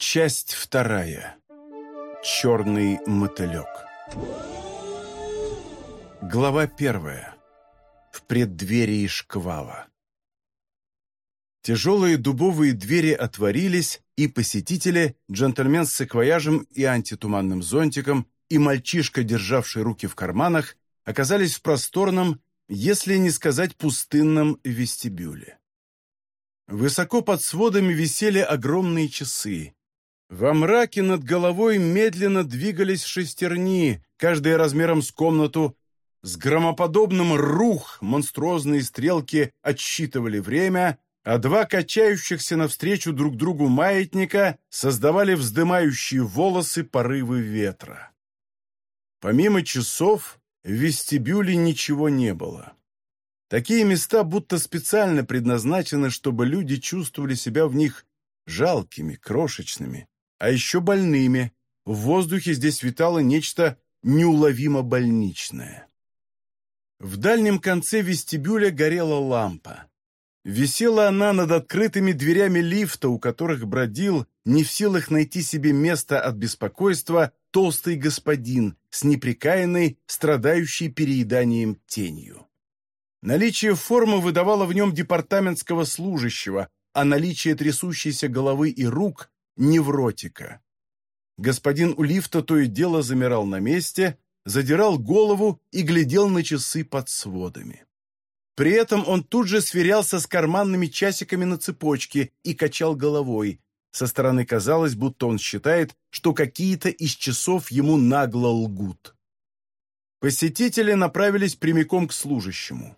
Часть вторая. Черный мотылек. Глава первая. В преддверии шквала. Тяжелые дубовые двери отворились, и посетители, джентльмен с саквояжем и антитуманным зонтиком, и мальчишка, державший руки в карманах, оказались в просторном, если не сказать пустынном вестибюле. Высоко под сводами висели огромные часы. Во мраке над головой медленно двигались шестерни, каждая размером с комнату. С громоподобным рух монструозные стрелки отсчитывали время, а два качающихся навстречу друг другу маятника создавали вздымающие волосы порывы ветра. Помимо часов, в вестибюле ничего не было. Такие места будто специально предназначены, чтобы люди чувствовали себя в них жалкими, крошечными, а еще больными. В воздухе здесь витало нечто неуловимо больничное. В дальнем конце вестибюля горела лампа. Висела она над открытыми дверями лифта, у которых бродил, не в силах найти себе место от беспокойства, толстый господин с неприкаянной, страдающей перееданием тенью. Наличие формы выдавало в нем департаментского служащего, а наличие трясущейся головы и рук – невротика. Господин у лифта то и дело замирал на месте, задирал голову и глядел на часы под сводами. При этом он тут же сверялся с карманными часиками на цепочке и качал головой. Со стороны казалось, будто он считает, что какие-то из часов ему нагло лгут. Посетители направились прямиком к служащему.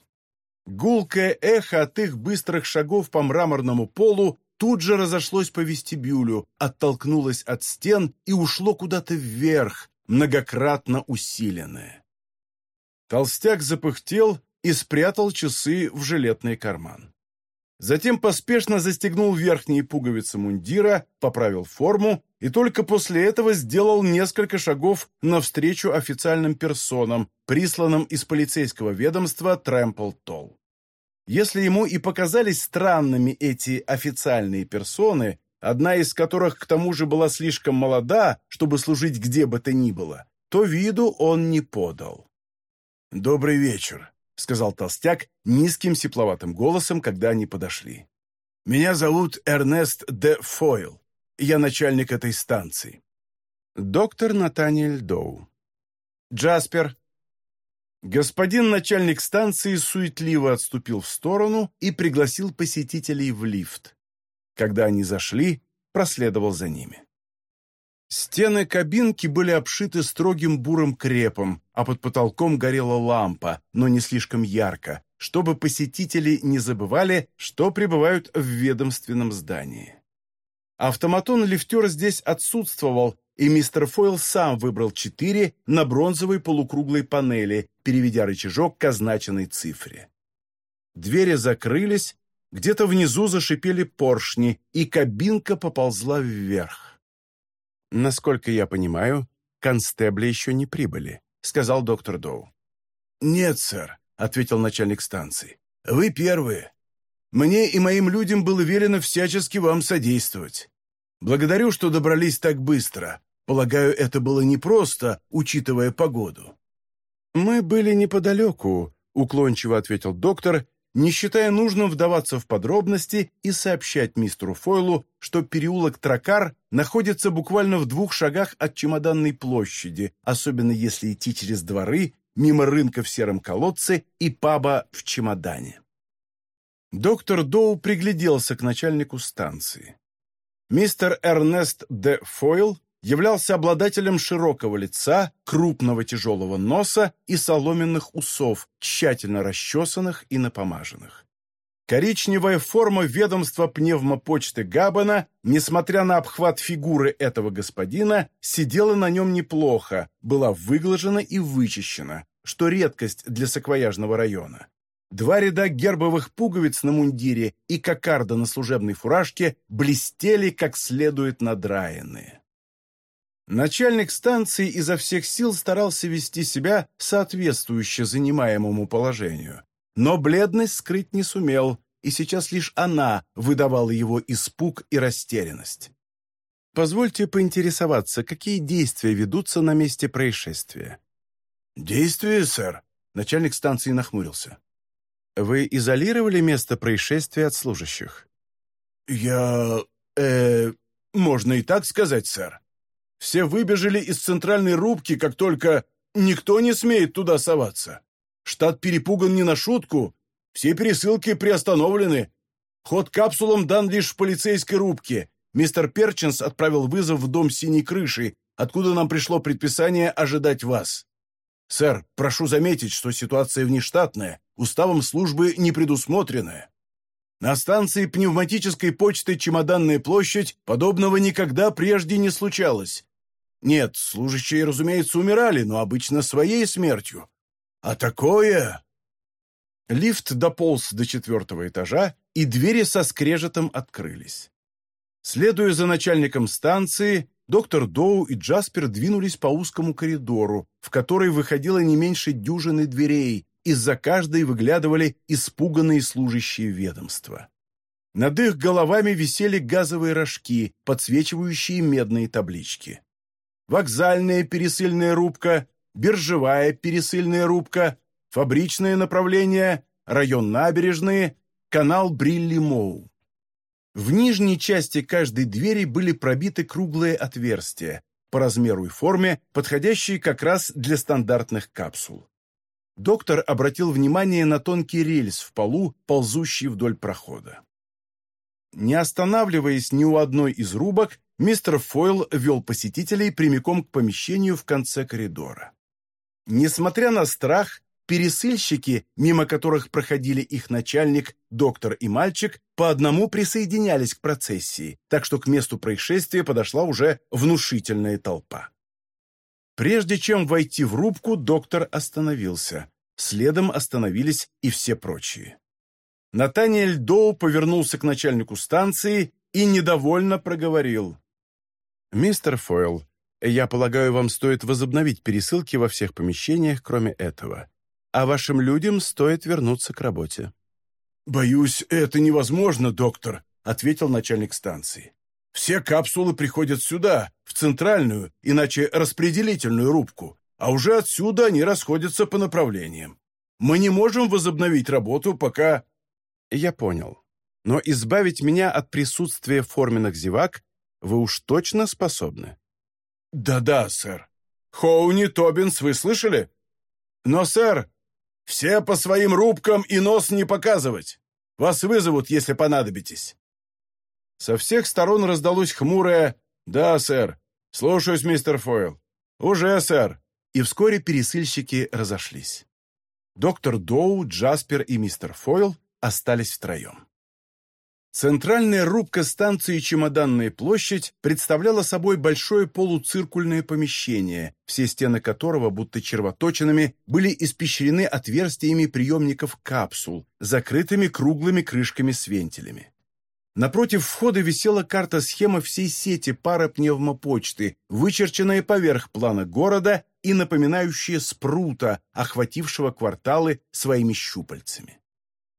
Гулкое эхо от их быстрых шагов по мраморному полу тут же разошлось по вестибюлю, оттолкнулось от стен и ушло куда-то вверх, многократно усиленное. Толстяк запыхтел и спрятал часы в жилетный карман. Затем поспешно застегнул верхние пуговицы мундира, поправил форму и только после этого сделал несколько шагов навстречу официальным персонам, присланным из полицейского ведомства Трэмпл-Толл. Если ему и показались странными эти официальные персоны, одна из которых к тому же была слишком молода, чтобы служить где бы то ни было, то виду он не подал. «Добрый вечер», — сказал толстяк низким сепловатым голосом, когда они подошли. «Меня зовут Эрнест де Фойл. Я начальник этой станции». «Доктор Натаниэль Доу». «Джаспер». Господин начальник станции суетливо отступил в сторону и пригласил посетителей в лифт. Когда они зашли, проследовал за ними. Стены кабинки были обшиты строгим бурым крепом, а под потолком горела лампа, но не слишком ярко, чтобы посетители не забывали, что пребывают в ведомственном здании. Автоматон-лифтер здесь отсутствовал, и мистер Фойл сам выбрал четыре на бронзовой полукруглой панели, переведя рычажок к означенной цифре. Двери закрылись, где-то внизу зашипели поршни, и кабинка поползла вверх. «Насколько я понимаю, констебли еще не прибыли», — сказал доктор Доу. «Нет, сэр», — ответил начальник станции. «Вы первые. Мне и моим людям было велено всячески вам содействовать. Благодарю, что добрались так быстро. Полагаю, это было непросто, учитывая погоду». «Мы были неподалеку», — уклончиво ответил доктор не считая нужным вдаваться в подробности и сообщать мистеру Фойлу, что переулок Тракар находится буквально в двух шагах от чемоданной площади, особенно если идти через дворы, мимо рынка в сером колодце и паба в чемодане. Доктор Доу пригляделся к начальнику станции. Мистер Эрнест де Фойл являлся обладателем широкого лица, крупного тяжелого носа и соломенных усов, тщательно расчесанных и напомаженных. Коричневая форма ведомства пневмопочты Габбана, несмотря на обхват фигуры этого господина, сидела на нем неплохо, была выглажена и вычищена, что редкость для саквояжного района. Два ряда гербовых пуговиц на мундире и кокарда на служебной фуражке блестели как следует надраенные. Начальник станции изо всех сил старался вести себя соответствующе занимаемому положению, но бледность скрыть не сумел, и сейчас лишь она выдавала его испуг и растерянность. Позвольте поинтересоваться, какие действия ведутся на месте происшествия?» «Действия, сэр?» Начальник станции нахмурился. «Вы изолировали место происшествия от служащих?» «Я... э... можно и так сказать, сэр. Все выбежали из центральной рубки, как только никто не смеет туда соваться. Штат перепуган не на шутку, все пересылки приостановлены. Ход капсулам дан лишь в полицейской рубке. Мистер Перчинс отправил вызов в дом синей крыши, откуда нам пришло предписание ожидать вас. Сэр, прошу заметить, что ситуация внештатная, уставом службы не предусмотренная. На станции пневматической почты «Чемоданная площадь» подобного никогда прежде не случалось. Нет, служащие, разумеется, умирали, но обычно своей смертью. А такое... Лифт дополз до четвертого этажа, и двери со скрежетом открылись. Следуя за начальником станции, доктор Доу и Джаспер двинулись по узкому коридору, в который выходило не меньше дюжины дверей, из-за каждой выглядывали испуганные служащие ведомства. Над их головами висели газовые рожки, подсвечивающие медные таблички. Вокзальная пересыльная рубка, биржевая пересыльная рубка, фабричное направление, район набережные, канал Брилли-Моу. В нижней части каждой двери были пробиты круглые отверстия, по размеру и форме, подходящие как раз для стандартных капсул. Доктор обратил внимание на тонкий рельс в полу, ползущий вдоль прохода. Не останавливаясь ни у одной из рубок, мистер Фойл вел посетителей прямиком к помещению в конце коридора. Несмотря на страх, пересыльщики, мимо которых проходили их начальник, доктор и мальчик, по одному присоединялись к процессии, так что к месту происшествия подошла уже внушительная толпа. Прежде чем войти в рубку, доктор остановился. Следом остановились и все прочие. Натаниэль Доу повернулся к начальнику станции и недовольно проговорил. «Мистер Фойл, я полагаю, вам стоит возобновить пересылки во всех помещениях, кроме этого. А вашим людям стоит вернуться к работе». «Боюсь, это невозможно, доктор», — ответил начальник станции. «Все капсулы приходят сюда, в центральную, иначе распределительную рубку, а уже отсюда они расходятся по направлениям. Мы не можем возобновить работу, пока...» «Я понял. Но избавить меня от присутствия форменных зевак вы уж точно способны?» «Да-да, сэр. Хоуни Тобинс, вы слышали? Но, сэр, все по своим рубкам и нос не показывать. Вас вызовут, если понадобитесь». Со всех сторон раздалось хмурое «Да, сэр. Слушаюсь, мистер Фойл». «Уже, сэр». И вскоре пересыльщики разошлись. Доктор Доу, Джаспер и мистер Фойл остались втроем. Центральная рубка станции «Чемоданная площадь» представляла собой большое полуциркульное помещение, все стены которого, будто червоточинами, были испещрены отверстиями приемников капсул, закрытыми круглыми крышками с вентилями. Напротив входа висела карта-схема всей сети парапневмопочты, вычерченная поверх плана города и напоминающая спрута, охватившего кварталы своими щупальцами.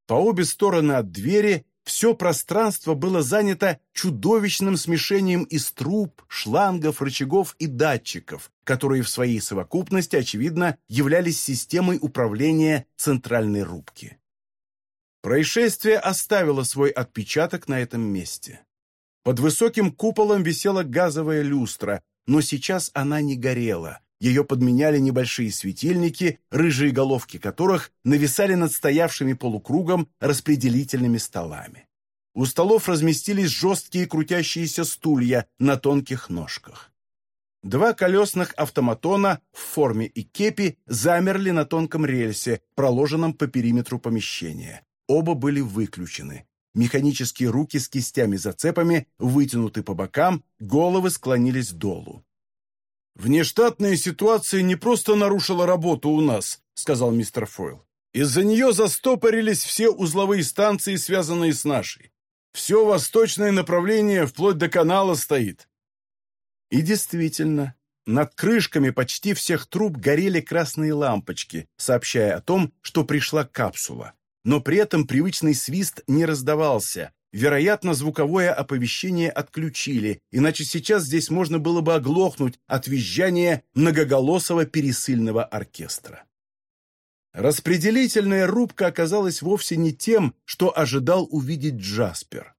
По обе стороны от двери все пространство было занято чудовищным смешением из труб, шлангов, рычагов и датчиков, которые в своей совокупности, очевидно, являлись системой управления центральной рубки. Происшествие оставило свой отпечаток на этом месте. Под высоким куполом висела газовая люстра, но сейчас она не горела. Ее подменяли небольшие светильники, рыжие головки которых нависали над стоявшими полукругом распределительными столами. У столов разместились жесткие крутящиеся стулья на тонких ножках. Два колесных автоматона в форме и кепи замерли на тонком рельсе, проложенном по периметру помещения. Оба были выключены. Механические руки с кистями-зацепами вытянуты по бокам, головы склонились долу. «Внештатная ситуация не просто нарушила работу у нас», — сказал мистер Фойл. «Из-за нее застопорились все узловые станции, связанные с нашей. Все восточное направление вплоть до канала стоит». И действительно, над крышками почти всех труб горели красные лампочки, сообщая о том, что пришла капсула. Но при этом привычный свист не раздавался, Вероятно, звуковое оповещение отключили, иначе сейчас здесь можно было бы оглохнуть от визжания многоголосого пересыльного оркестра. Распределительная рубка оказалась вовсе не тем, что ожидал увидеть Джаспер.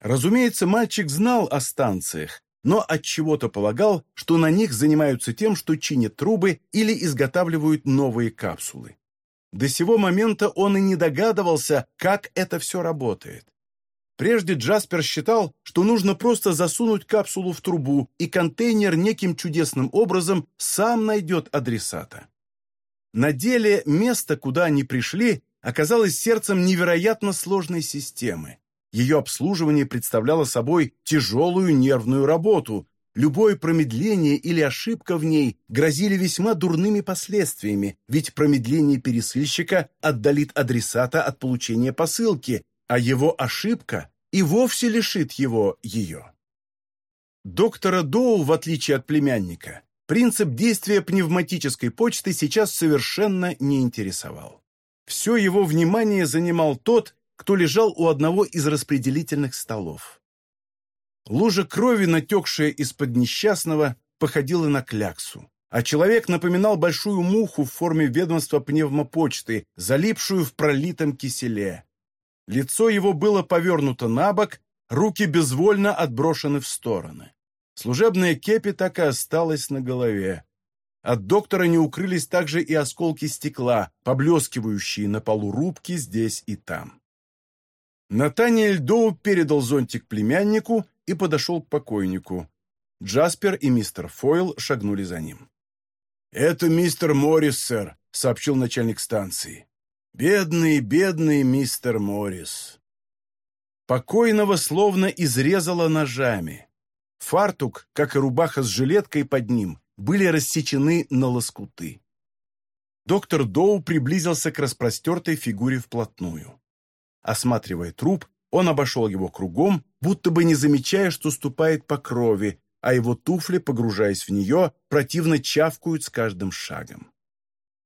Разумеется, мальчик знал о станциях, но от чего то полагал, что на них занимаются тем, что чинят трубы или изготавливают новые капсулы. До сего момента он и не догадывался, как это все работает. Прежде Джаспер считал, что нужно просто засунуть капсулу в трубу, и контейнер неким чудесным образом сам найдет адресата. На деле место, куда они пришли, оказалось сердцем невероятно сложной системы. Ее обслуживание представляло собой тяжелую нервную работу. Любое промедление или ошибка в ней грозили весьма дурными последствиями, ведь промедление пересыльщика отдалит адресата от получения посылки, а его ошибка и вовсе лишит его ее. Доктора Доу, в отличие от племянника, принцип действия пневматической почты сейчас совершенно не интересовал. Все его внимание занимал тот, кто лежал у одного из распределительных столов. Лужа крови, натекшая из-под несчастного, походила на кляксу, а человек напоминал большую муху в форме ведомства пневмопочты, залипшую в пролитом киселе. Лицо его было повернуто на бок, руки безвольно отброшены в стороны. Служебная кепи так и осталась на голове. От доктора не укрылись также и осколки стекла, поблескивающие на полу рубки здесь и там. Натаниэль Доу передал зонтик племяннику и подошел к покойнику. Джаспер и мистер Фойл шагнули за ним. «Это мистер Моррис, сэр», — сообщил начальник станции. Бедный, бедный мистер Моррис. Покойного словно изрезало ножами. Фартук, как и рубаха с жилеткой под ним, были рассечены на лоскуты. Доктор Доу приблизился к распростертой фигуре вплотную. Осматривая труп, он обошел его кругом, будто бы не замечая, что ступает по крови, а его туфли, погружаясь в нее, противно чавкают с каждым шагом.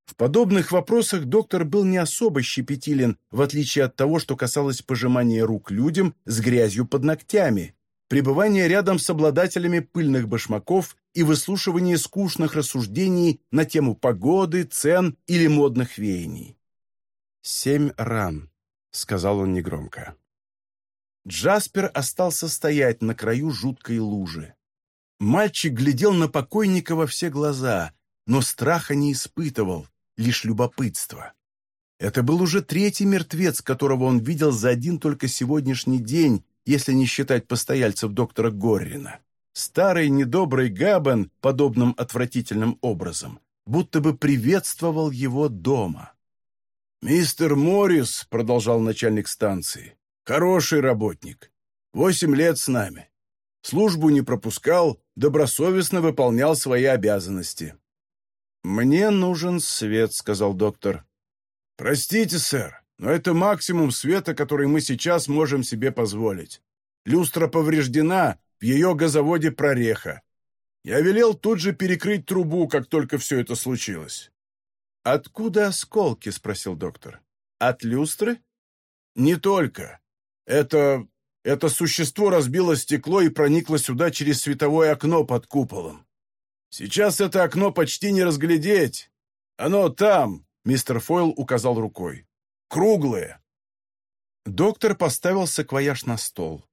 В подобных вопросах доктор был не особо щепетилен, в отличие от того, что касалось пожимания рук людям с грязью под ногтями, пребывания рядом с обладателями пыльных башмаков и выслушивания скучных рассуждений на тему погоды, цен или модных веяний. «Семь ран», — сказал он негромко. Джаспер остался стоять на краю жуткой лужи. Мальчик глядел на покойника во все глаза, но страха не испытывал, лишь любопытство. Это был уже третий мертвец, которого он видел за один только сегодняшний день, если не считать постояльцев доктора Горрина. Старый недобрый Габен, подобным отвратительным образом, будто бы приветствовал его дома. «Мистер Моррис», — продолжал начальник станции, — «хороший работник. Восемь лет с нами. Службу не пропускал, добросовестно выполнял свои обязанности. «Мне нужен свет», — сказал доктор. «Простите, сэр, но это максимум света, который мы сейчас можем себе позволить. Люстра повреждена, в ее газоводе прореха. Я велел тут же перекрыть трубу, как только все это случилось». «Откуда осколки?» — спросил доктор. «От люстры?» «Не только. Это... это существо разбило стекло и проникло сюда через световое окно под куполом. Сейчас это окно почти не разглядеть. Оно там, мистер Фойл указал рукой. Круглое. Доктор поставил саквояж на стол.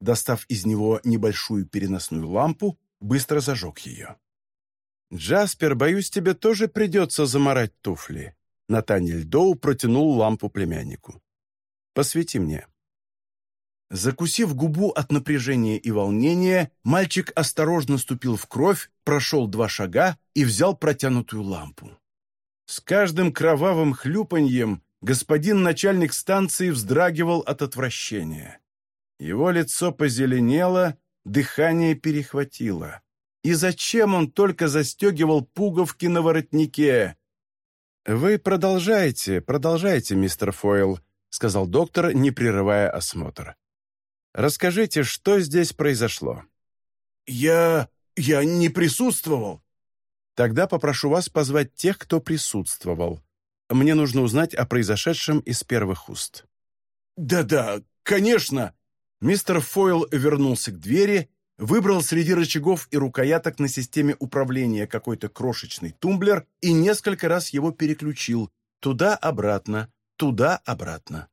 Достав из него небольшую переносную лампу, быстро зажег ее. «Джаспер, боюсь, тебе тоже придется заморать туфли». Натаниэль Доу протянул лампу племяннику. «Посвети мне». Закусив губу от напряжения и волнения, мальчик осторожно ступил в кровь, прошел два шага и взял протянутую лампу. С каждым кровавым хлюпаньем господин начальник станции вздрагивал от отвращения. Его лицо позеленело, дыхание перехватило. И зачем он только застегивал пуговки на воротнике? «Вы продолжайте, продолжайте, мистер Фойл», — сказал доктор, не прерывая осмотр. Расскажите, что здесь произошло?» «Я... я не присутствовал». «Тогда попрошу вас позвать тех, кто присутствовал. Мне нужно узнать о произошедшем из первых уст». «Да-да, конечно!» Мистер Фойл вернулся к двери, выбрал среди рычагов и рукояток на системе управления какой-то крошечный тумблер и несколько раз его переключил туда-обратно, туда-обратно.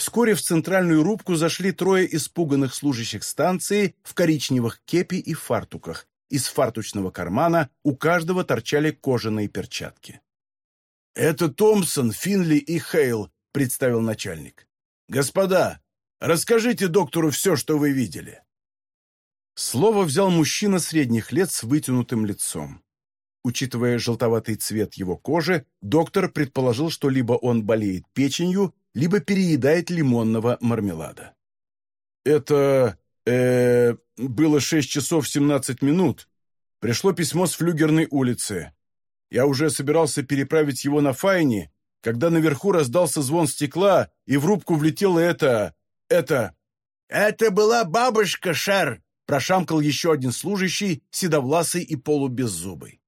Вскоре в центральную рубку зашли трое испуганных служащих станции в коричневых кепи и фартуках. Из фартучного кармана у каждого торчали кожаные перчатки. «Это Томпсон, Финли и Хейл», — представил начальник. «Господа, расскажите доктору все, что вы видели». Слово взял мужчина средних лет с вытянутым лицом. Учитывая желтоватый цвет его кожи, доктор предположил, что либо он болеет печенью, либо переедает лимонного мармелада. «Это... э было шесть часов семнадцать минут. Пришло письмо с флюгерной улицы. Я уже собирался переправить его на Файни, когда наверху раздался звон стекла, и в рубку влетело это... это...» «Это была бабушка, Шер!» прошамкал еще один служащий, седовласый и полубеззубый.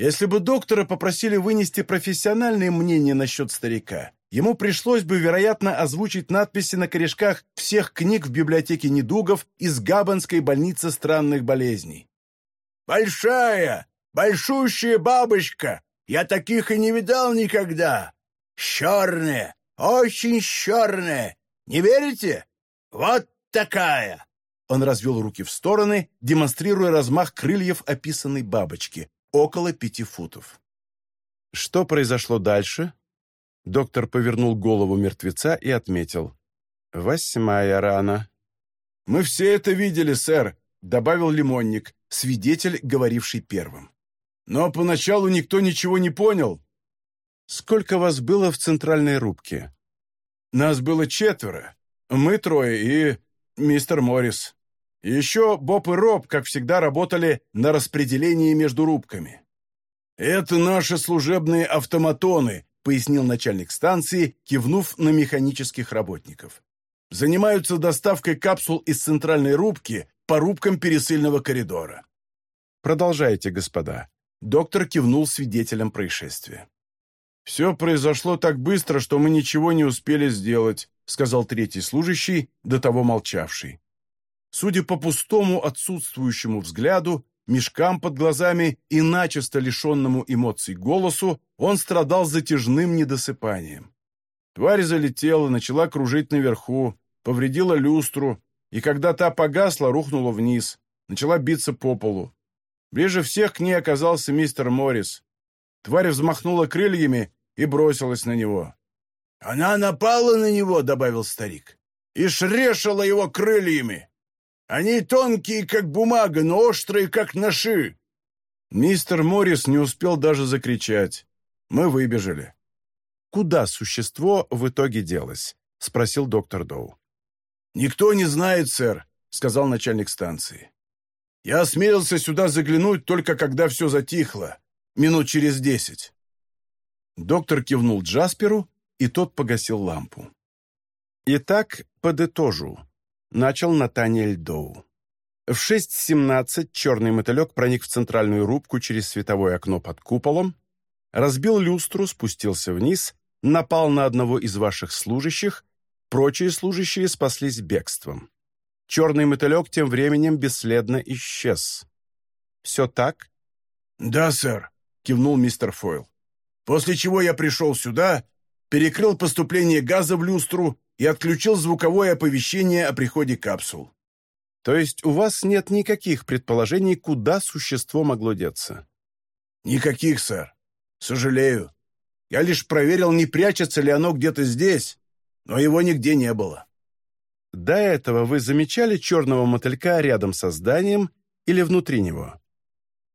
Если бы доктора попросили вынести профессиональное мнение насчет старика, ему пришлось бы, вероятно, озвучить надписи на корешках всех книг в библиотеке недугов из Габанской больницы странных болезней. «Большая, большущая бабочка! Я таких и не видал никогда! Черная, очень черная! Не верите? Вот такая!» Он развел руки в стороны, демонстрируя размах крыльев описанной бабочки, около пяти футов. Что произошло дальше? Доктор повернул голову мертвеца и отметил. «Восьмая рана». «Мы все это видели, сэр», — добавил лимонник, свидетель, говоривший первым. «Но поначалу никто ничего не понял». «Сколько вас было в центральной рубке?» «Нас было четверо. Мы трое и мистер Моррис. Еще Боб и Роб, как всегда, работали на распределении между рубками. «Это наши служебные автоматоны», — пояснил начальник станции, кивнув на механических работников. «Занимаются доставкой капсул из центральной рубки по рубкам пересыльного коридора». «Продолжайте, господа». Доктор кивнул свидетелям происшествия. «Все произошло так быстро, что мы ничего не успели сделать», сказал третий служащий, до того молчавший. Судя по пустому отсутствующему взгляду, мешкам под глазами и начисто лишенному эмоций голосу, он страдал затяжным недосыпанием. Тварь залетела, начала кружить наверху, повредила люстру, и когда та погасла, рухнула вниз, начала биться по полу. Ближе всех к ней оказался мистер Моррис. Тварь взмахнула крыльями и бросилась на него. «Она напала на него», — добавил старик, — «и шрешила его крыльями. Они тонкие, как бумага, но острые, как ножи». Мистер Моррис не успел даже закричать. Мы выбежали. «Куда существо в итоге делось?» — спросил доктор Доу. «Никто не знает, сэр», — сказал начальник станции. «Я осмелился сюда заглянуть только когда все затихло, минут через десять». Доктор кивнул Джасперу, и тот погасил лампу. «Итак, подытожу», — начал Натаниэль Доу. В 6.17 черный мотылек проник в центральную рубку через световое окно под куполом, разбил люстру, спустился вниз, напал на одного из ваших служащих, прочие служащие спаслись бегством. Черный мотылек тем временем бесследно исчез. «Все так?» «Да, сэр», — кивнул мистер Фойл. «После чего я пришел сюда перекрыл поступление газа в люстру и отключил звуковое оповещение о приходе капсул. То есть у вас нет никаких предположений, куда существо могло деться? Никаких, сэр. Сожалею. Я лишь проверил, не прячется ли оно где-то здесь, но его нигде не было. До этого вы замечали черного мотылька рядом со зданием или внутри него?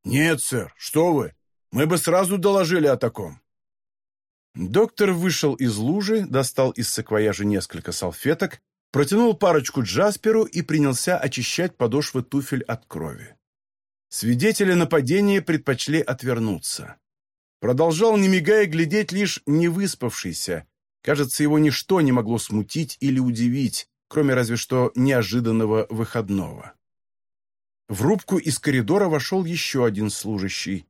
Нет, сэр, что вы. Мы бы сразу доложили о таком. Доктор вышел из лужи, достал из саквояжа несколько салфеток, протянул парочку Джасперу и принялся очищать подошвы туфель от крови. Свидетели нападения предпочли отвернуться. Продолжал, не мигая, глядеть лишь невыспавшийся. Кажется, его ничто не могло смутить или удивить, кроме разве что неожиданного выходного. В рубку из коридора вошел еще один служащий.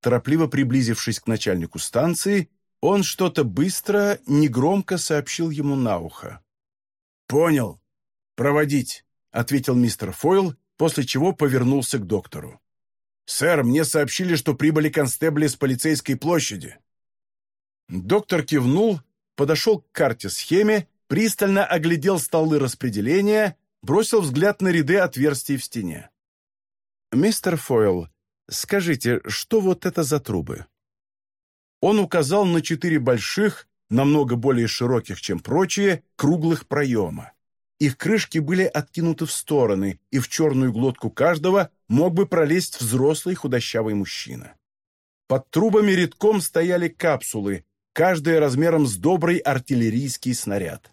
Торопливо приблизившись к начальнику станции, он что-то быстро, негромко сообщил ему на ухо. «Понял. «Проводить», — ответил мистер Фойл, после чего повернулся к доктору. «Сэр, мне сообщили, что прибыли констебли с полицейской площади». Доктор кивнул, подошел к карте-схеме, пристально оглядел столы распределения, бросил взгляд на ряды отверстий в стене. «Мистер Фойл, скажите, что вот это за трубы?» Он указал на четыре больших, намного более широких, чем прочие, круглых проема. Их крышки были откинуты в стороны, и в черную глотку каждого мог бы пролезть взрослый худощавый мужчина. Под трубами редком стояли капсулы, каждая размером с добрый артиллерийский снаряд.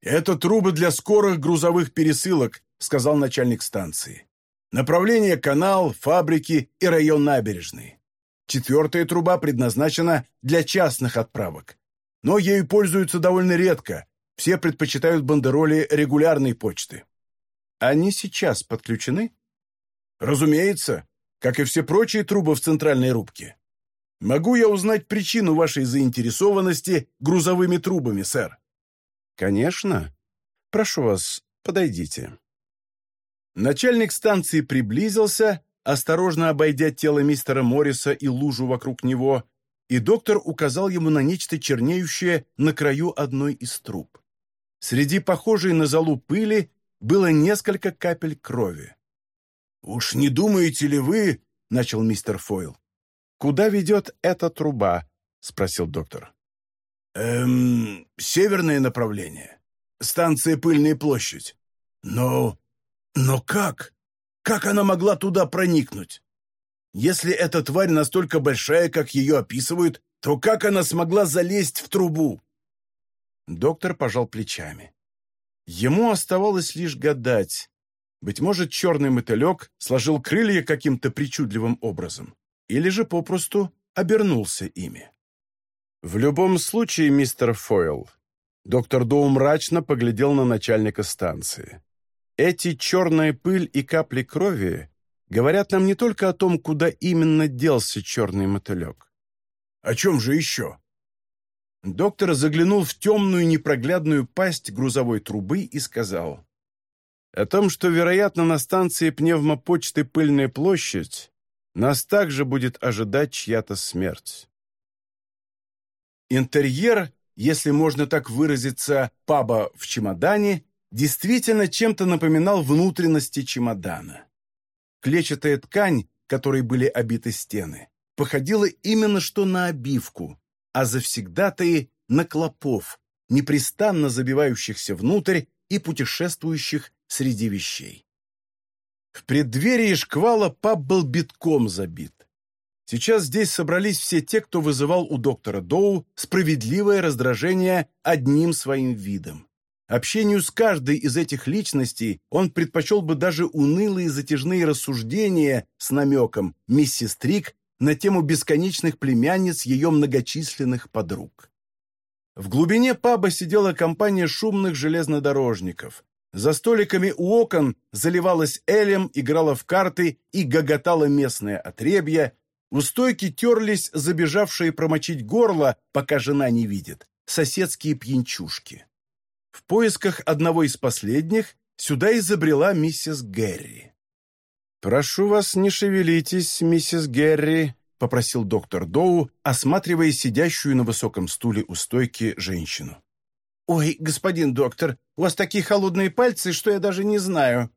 «Это трубы для скорых грузовых пересылок», — сказал начальник станции. «Направление — канал, фабрики и район набережной. Четвертая труба предназначена для частных отправок. Но ею пользуются довольно редко, все предпочитают бандероли регулярной почты. Они сейчас подключены? Разумеется, как и все прочие трубы в центральной рубке. Могу я узнать причину вашей заинтересованности грузовыми трубами, сэр? Конечно. Прошу вас, подойдите. Начальник станции приблизился, осторожно обойдя тело мистера Морриса и лужу вокруг него, и доктор указал ему на нечто чернеющее на краю одной из труб. Среди похожей на золу пыли было несколько капель крови. «Уж не думаете ли вы...» — начал мистер Фойл. «Куда ведет эта труба?» — спросил доктор. «Эм... Северное направление. Станция Пыльная площадь. Но... но как? Как она могла туда проникнуть? Если эта тварь настолько большая, как ее описывают, то как она смогла залезть в трубу?» Доктор пожал плечами. Ему оставалось лишь гадать. Быть может, черный мотылек сложил крылья каким-то причудливым образом, или же попросту обернулся ими. В любом случае, мистер Фойл, доктор Доу мрачно поглядел на начальника станции. Эти черная пыль и капли крови говорят нам не только о том, куда именно делся черный мотылек. О чем же еще? Доктор заглянул в темную непроглядную пасть грузовой трубы и сказал. «О том, что, вероятно, на станции пневмопочты «Пыльная площадь» нас также будет ожидать чья-то смерть». Интерьер, если можно так выразиться, паба в чемодане, действительно чем-то напоминал внутренности чемодана. Клетчатая ткань, которой были обиты стены, походила именно что на обивку, а завсегдатаи на клопов, непрестанно забивающихся внутрь и путешествующих среди вещей. В преддверии шквала паб был битком забит. Сейчас здесь собрались все те, кто вызывал у доктора Доу справедливое раздражение одним своим видом. Общению с каждой из этих личностей он предпочел бы даже унылые затяжные рассуждения с намеком «Миссис Трик на тему бесконечных племянниц ее многочисленных подруг. В глубине паба сидела компания шумных железнодорожников. За столиками у окон заливалась элем, играла в карты и гоготала местное отребье. У стойки терлись забежавшие промочить горло, пока жена не видит, соседские пьянчушки. В поисках одного из последних сюда изобрела миссис Гэри. «Прошу вас, не шевелитесь, миссис Герри», — попросил доктор Доу, осматривая сидящую на высоком стуле у стойки женщину. «Ой, господин доктор, у вас такие холодные пальцы, что я даже не знаю».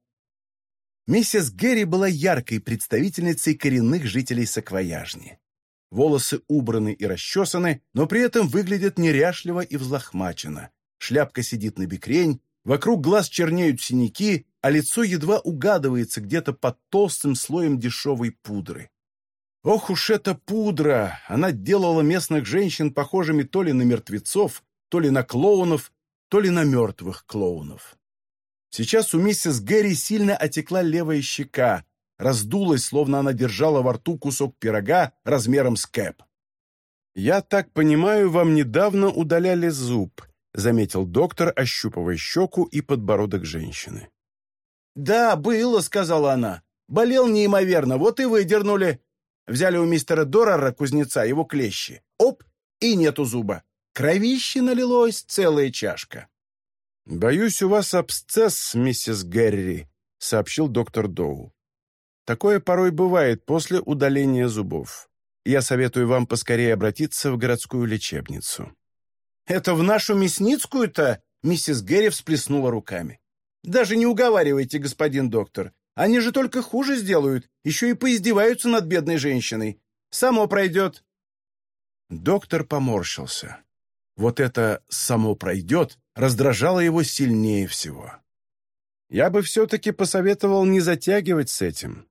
Миссис Герри была яркой представительницей коренных жителей Саквояжни. Волосы убраны и расчесаны, но при этом выглядят неряшливо и взлохмачено. Шляпка сидит на бекрень, вокруг глаз чернеют синяки, а лицо едва угадывается где-то под толстым слоем дешевой пудры. Ох уж эта пудра! Она делала местных женщин похожими то ли на мертвецов, то ли на клоунов, то ли на мертвых клоунов. Сейчас у миссис Гэри сильно отекла левая щека, раздулась, словно она держала во рту кусок пирога размером с кэп. «Я так понимаю, вам недавно удаляли зуб», — заметил доктор, ощупывая щеку и подбородок женщины. «Да, было», — сказала она. «Болел неимоверно, вот и выдернули. Взяли у мистера Дорара, кузнеца, его клещи. Оп, и нету зуба. Кровище налилось целая чашка». «Боюсь, у вас абсцесс, миссис Герри», — сообщил доктор Доу. «Такое порой бывает после удаления зубов. Я советую вам поскорее обратиться в городскую лечебницу». «Это в нашу мясницкую-то?» — миссис Герри всплеснула руками. «Даже не уговаривайте, господин доктор. Они же только хуже сделают, еще и поиздеваются над бедной женщиной. Само пройдет». Доктор поморщился. Вот это «само пройдет» раздражало его сильнее всего. Я бы все-таки посоветовал не затягивать с этим.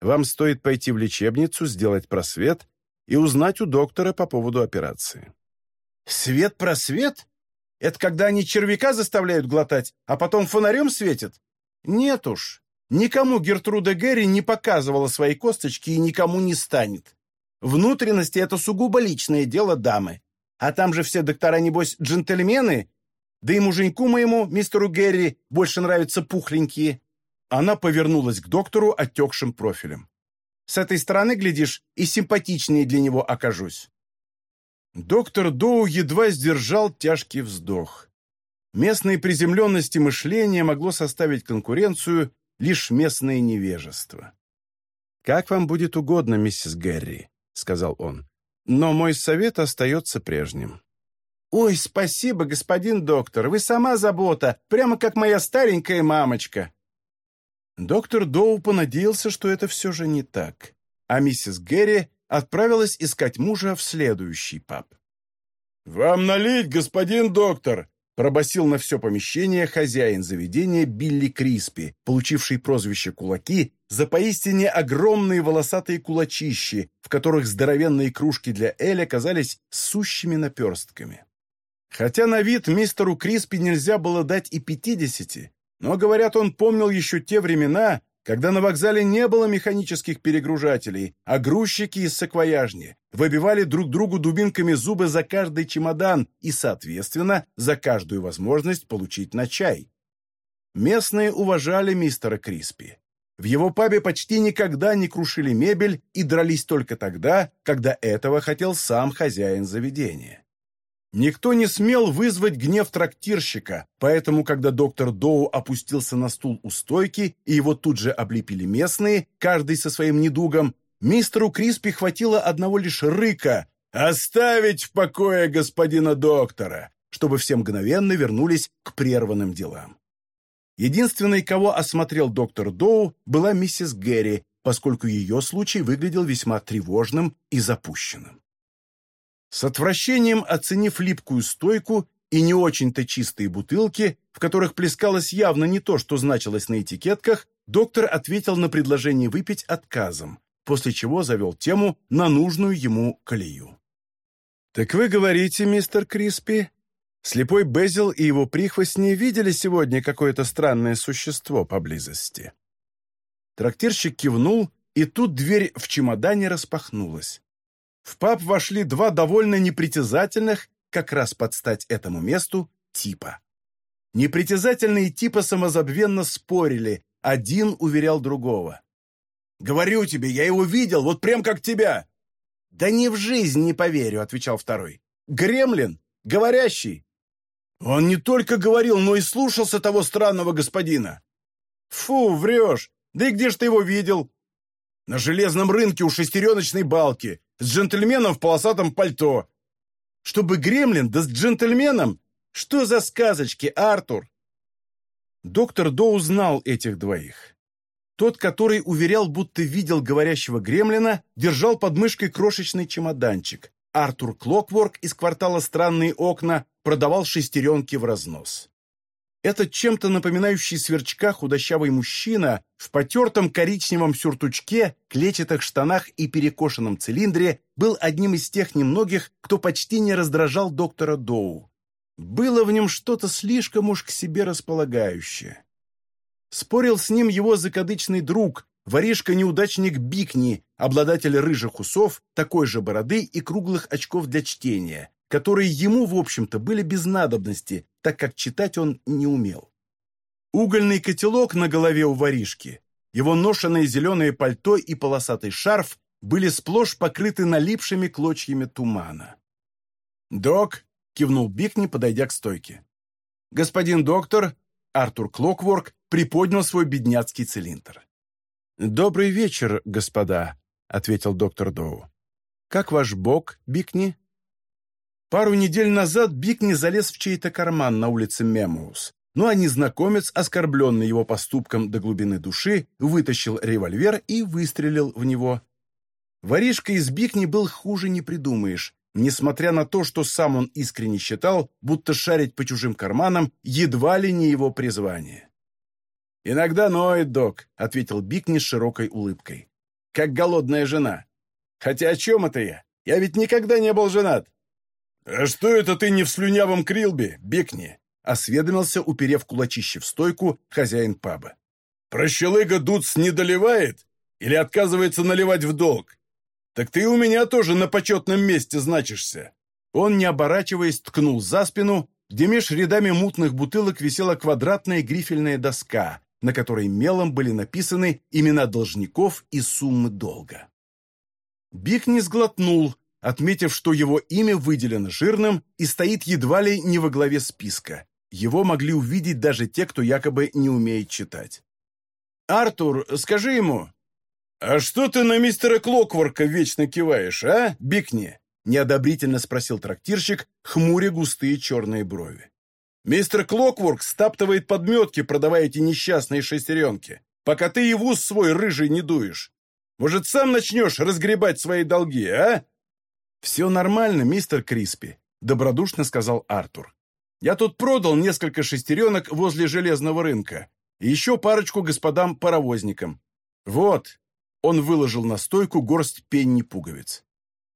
Вам стоит пойти в лечебницу, сделать просвет и узнать у доктора по поводу операции. «Свет-просвет? Это когда они червяка заставляют глотать, а потом фонарем светят? Нет уж, никому Гертруда Гэри не показывала свои косточки и никому не станет. Внутренности — это сугубо личное дело дамы. А там же все доктора, небось, джентльмены. Да и муженьку моему, мистеру Герри, больше нравятся пухленькие. Она повернулась к доктору отекшим профилем. С этой стороны, глядишь, и симпатичнее для него окажусь. Доктор Доу едва сдержал тяжкий вздох. Местной приземленности мышления могло составить конкуренцию лишь местное невежество. «Как вам будет угодно, миссис Герри», — сказал он, — «но мой совет остается прежним». «Ой, спасибо, господин доктор, вы сама забота, прямо как моя старенькая мамочка». Доктор Доу понадеялся, что это все же не так, а миссис Герри отправилась искать мужа в следующий паб. «Вам налить, господин доктор!» пробасил на все помещение хозяин заведения Билли Криспи, получивший прозвище «Кулаки» за поистине огромные волосатые кулачищи, в которых здоровенные кружки для Эля казались сущими наперстками. Хотя на вид мистеру Криспи нельзя было дать и пятидесяти, но, говорят, он помнил еще те времена, когда на вокзале не было механических перегружателей, а грузчики из саквояжни выбивали друг другу дубинками зубы за каждый чемодан и, соответственно, за каждую возможность получить на чай. Местные уважали мистера Криспи. В его пабе почти никогда не крушили мебель и дрались только тогда, когда этого хотел сам хозяин заведения. Никто не смел вызвать гнев трактирщика, поэтому, когда доктор Доу опустился на стул у стойки и его тут же облепили местные, каждый со своим недугом, мистеру Криспи хватило одного лишь рыка «Оставить в покое господина доктора!» чтобы все мгновенно вернулись к прерванным делам. Единственной, кого осмотрел доктор Доу, была миссис Гэри, поскольку ее случай выглядел весьма тревожным и запущенным. С отвращением оценив липкую стойку и не очень-то чистые бутылки, в которых плескалось явно не то, что значилось на этикетках, доктор ответил на предложение выпить отказом, после чего завел тему на нужную ему колею. «Так вы говорите, мистер Криспи, слепой Безил и его прихвостни видели сегодня какое-то странное существо поблизости?» Трактирщик кивнул, и тут дверь в чемодане распахнулась. В паб вошли два довольно непритязательных, как раз под стать этому месту, типа. Непритязательные типа самозабвенно спорили, один уверял другого. «Говорю тебе, я его видел, вот прям как тебя!» «Да ни в жизнь не поверю», — отвечал второй. «Гремлин? Говорящий?» «Он не только говорил, но и слушался того странного господина». «Фу, врешь! Да и где ж ты его видел?» «На железном рынке у шестереночной балки с джентльменом в полосатом пальто. Чтобы гремлин, да с джентльменом? Что за сказочки, Артур? Доктор Доу знал этих двоих. Тот, который уверял, будто видел говорящего гремлина, держал под мышкой крошечный чемоданчик. Артур Клокворк из квартала «Странные окна» продавал шестеренки в разнос. Этот чем-то напоминающий сверчка худощавый мужчина в потертом коричневом сюртучке, клетчатых штанах и перекошенном цилиндре был одним из тех немногих, кто почти не раздражал доктора Доу. Было в нем что-то слишком уж к себе располагающее. Спорил с ним его закадычный друг, воришка-неудачник Бикни, обладатель рыжих усов, такой же бороды и круглых очков для чтения, которые ему, в общем-то, были без надобности, так как читать он не умел. Угольный котелок на голове у воришки, его ношенное зеленое пальто и полосатый шарф были сплошь покрыты налипшими клочьями тумана. «Док!» — кивнул Бикни, подойдя к стойке. Господин доктор, Артур Клокворк приподнял свой бедняцкий цилиндр. «Добрый вечер, господа», — ответил доктор Доу. «Как ваш бог, Бикни?» Пару недель назад Бикни залез в чей-то карман на улице Мемоус, ну а незнакомец, оскорбленный его поступком до глубины души, вытащил револьвер и выстрелил в него. Воришка из Бикни был хуже не придумаешь, несмотря на то, что сам он искренне считал, будто шарить по чужим карманам едва ли не его призвание. «Иногда ноет, док», — ответил Бикни с широкой улыбкой. «Как голодная жена. Хотя о чем это я? Я ведь никогда не был женат». «А что это ты не в слюнявом крилбе, Бикни?» — осведомился, уперев кулачище в стойку, хозяин паба. «Прощелыга Дуц не доливает? Или отказывается наливать в долг? Так ты у меня тоже на почетном месте значишься». Он, не оборачиваясь, ткнул за спину, где меж рядами мутных бутылок висела квадратная грифельная доска, на которой мелом были написаны имена должников и суммы долга. Бик не сглотнул, отметив, что его имя выделено жирным и стоит едва ли не во главе списка. Его могли увидеть даже те, кто якобы не умеет читать. «Артур, скажи ему...» «А что ты на мистера Клокворка вечно киваешь, а, Бикни?» неодобрительно спросил трактирщик, хмуря густые черные брови. Мистер Клокворк стаптывает подметки, продавая эти несчастные шестеренки, пока ты и в ус свой рыжий не дуешь. Может, сам начнешь разгребать свои долги, а?» «Все нормально, мистер Криспи», — добродушно сказал Артур. «Я тут продал несколько шестеренок возле железного рынка и еще парочку господам-паровозникам. Вот», — он выложил на стойку горсть пенни-пуговиц.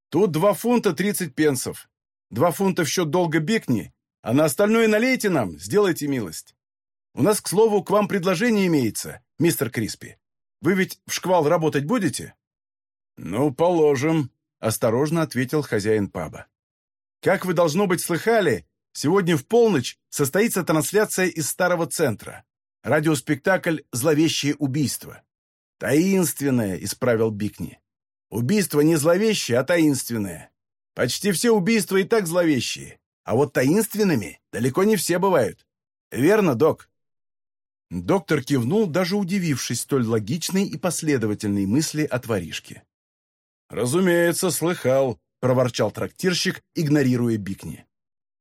«Тут два фунта тридцать пенсов. Два фунта в счет долга Бекни а на остальное налейте нам, сделайте милость. У нас, к слову, к вам предложение имеется, мистер Криспи. Вы ведь в шквал работать будете?» «Ну, положим», — осторожно ответил хозяин паба. «Как вы, должно быть, слыхали, сегодня в полночь состоится трансляция из старого центра. Радиоспектакль «Зловещее убийство». «Таинственное», — исправил Бикни. «Убийство не зловещее, а таинственное. Почти все убийства и так зловещие. А вот таинственными далеко не все бывают. Верно, док?» Доктор кивнул, даже удивившись столь логичной и последовательной мысли от воришки. «Разумеется, слыхал», — проворчал трактирщик, игнорируя Бикни.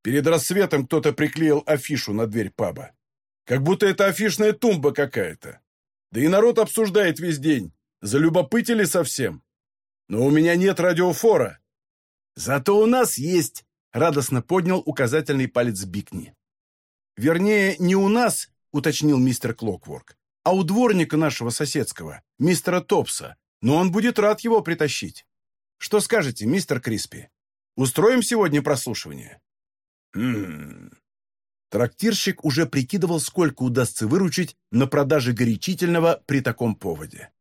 «Перед рассветом кто-то приклеил афишу на дверь паба. Как будто это афишная тумба какая-то. Да и народ обсуждает весь день. Залюбопытили совсем. Но у меня нет радиофора». «Зато у нас есть», радостно поднял указательный палец Бикни. «Вернее, не у нас», — уточнил мистер Клокворк, «а у дворника нашего соседского, мистера Топса, но он будет рад его притащить. Что скажете, мистер Криспи? Устроим сегодня прослушивание?» «Хм...» Трактирщик уже прикидывал, сколько удастся выручить на продаже горячительного при таком поводе.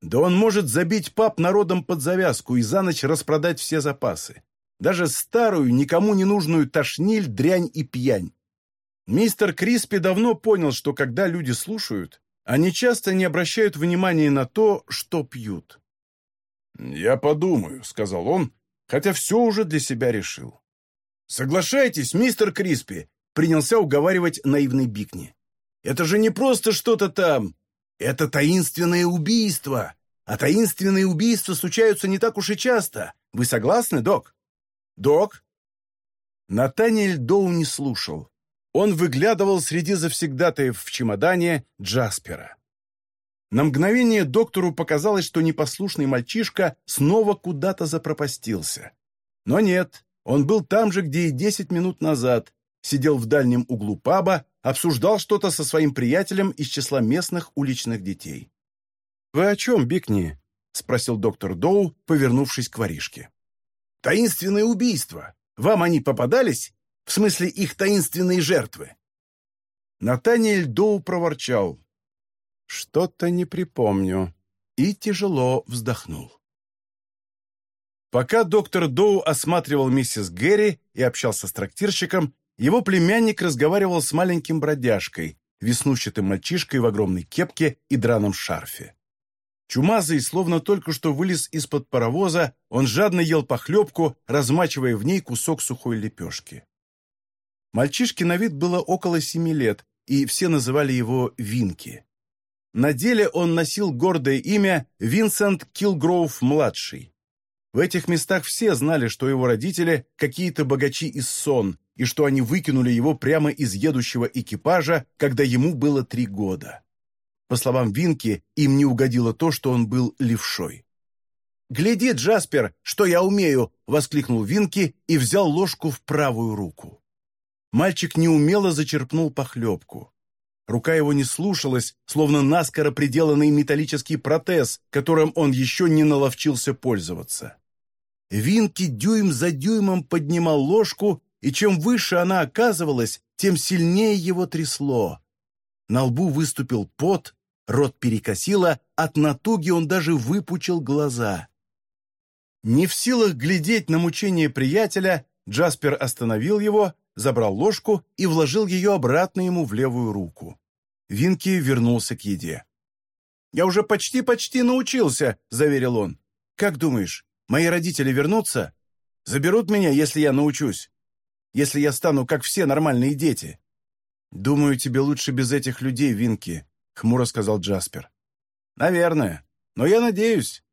Да он может забить пап народом под завязку и за ночь распродать все запасы даже старую, никому не нужную тошниль, дрянь и пьянь. Мистер Криспи давно понял, что когда люди слушают, они часто не обращают внимания на то, что пьют. «Я подумаю», — сказал он, хотя все уже для себя решил. «Соглашайтесь, мистер Криспи», — принялся уговаривать наивный Бикни. «Это же не просто что-то там. Это таинственное убийство. А таинственные убийства случаются не так уж и часто. Вы согласны, док?» «Док?» Натаниэль Доу не слушал. Он выглядывал среди завсегдатаев в чемодане Джаспера. На мгновение доктору показалось, что непослушный мальчишка снова куда-то запропастился. Но нет, он был там же, где и десять минут назад, сидел в дальнем углу паба, обсуждал что-то со своим приятелем из числа местных уличных детей. «Вы о чем, Бикни?» — спросил доктор Доу, повернувшись к воришке. Таинственное убийство. Вам они попадались? В смысле, их таинственные жертвы?» Натаниэль Доу проворчал. «Что-то не припомню». И тяжело вздохнул. Пока доктор Доу осматривал миссис Гэри и общался с трактирщиком, его племянник разговаривал с маленьким бродяжкой, веснущатым мальчишкой в огромной кепке и драном шарфе. Чумазый, словно только что вылез из-под паровоза, он жадно ел похлебку, размачивая в ней кусок сухой лепешки. Мальчишке на вид было около семи лет, и все называли его Винки. На деле он носил гордое имя Винсент Килгроув-младший. В этих местах все знали, что его родители – какие-то богачи из сон, и что они выкинули его прямо из едущего экипажа, когда ему было три года. По словам Винки, им не угодило то, что он был левшой. «Гляди, Джаспер, что я умею!» — воскликнул Винки и взял ложку в правую руку. Мальчик неумело зачерпнул похлебку. Рука его не слушалась, словно наскоро приделанный металлический протез, которым он еще не наловчился пользоваться. Винки дюйм за дюймом поднимал ложку, и чем выше она оказывалась, тем сильнее его трясло. На лбу выступил пот, рот перекосило, от натуги он даже выпучил глаза. Не в силах глядеть на мучение приятеля, Джаспер остановил его, забрал ложку и вложил ее обратно ему в левую руку. Винки вернулся к еде. «Я уже почти-почти научился», — заверил он. «Как думаешь, Мои родители вернутся? Заберут меня, если я научусь? Если я стану, как все нормальные дети?» «Думаю, тебе лучше без этих людей, Винки», — хмуро сказал Джаспер. «Наверное. Но я надеюсь.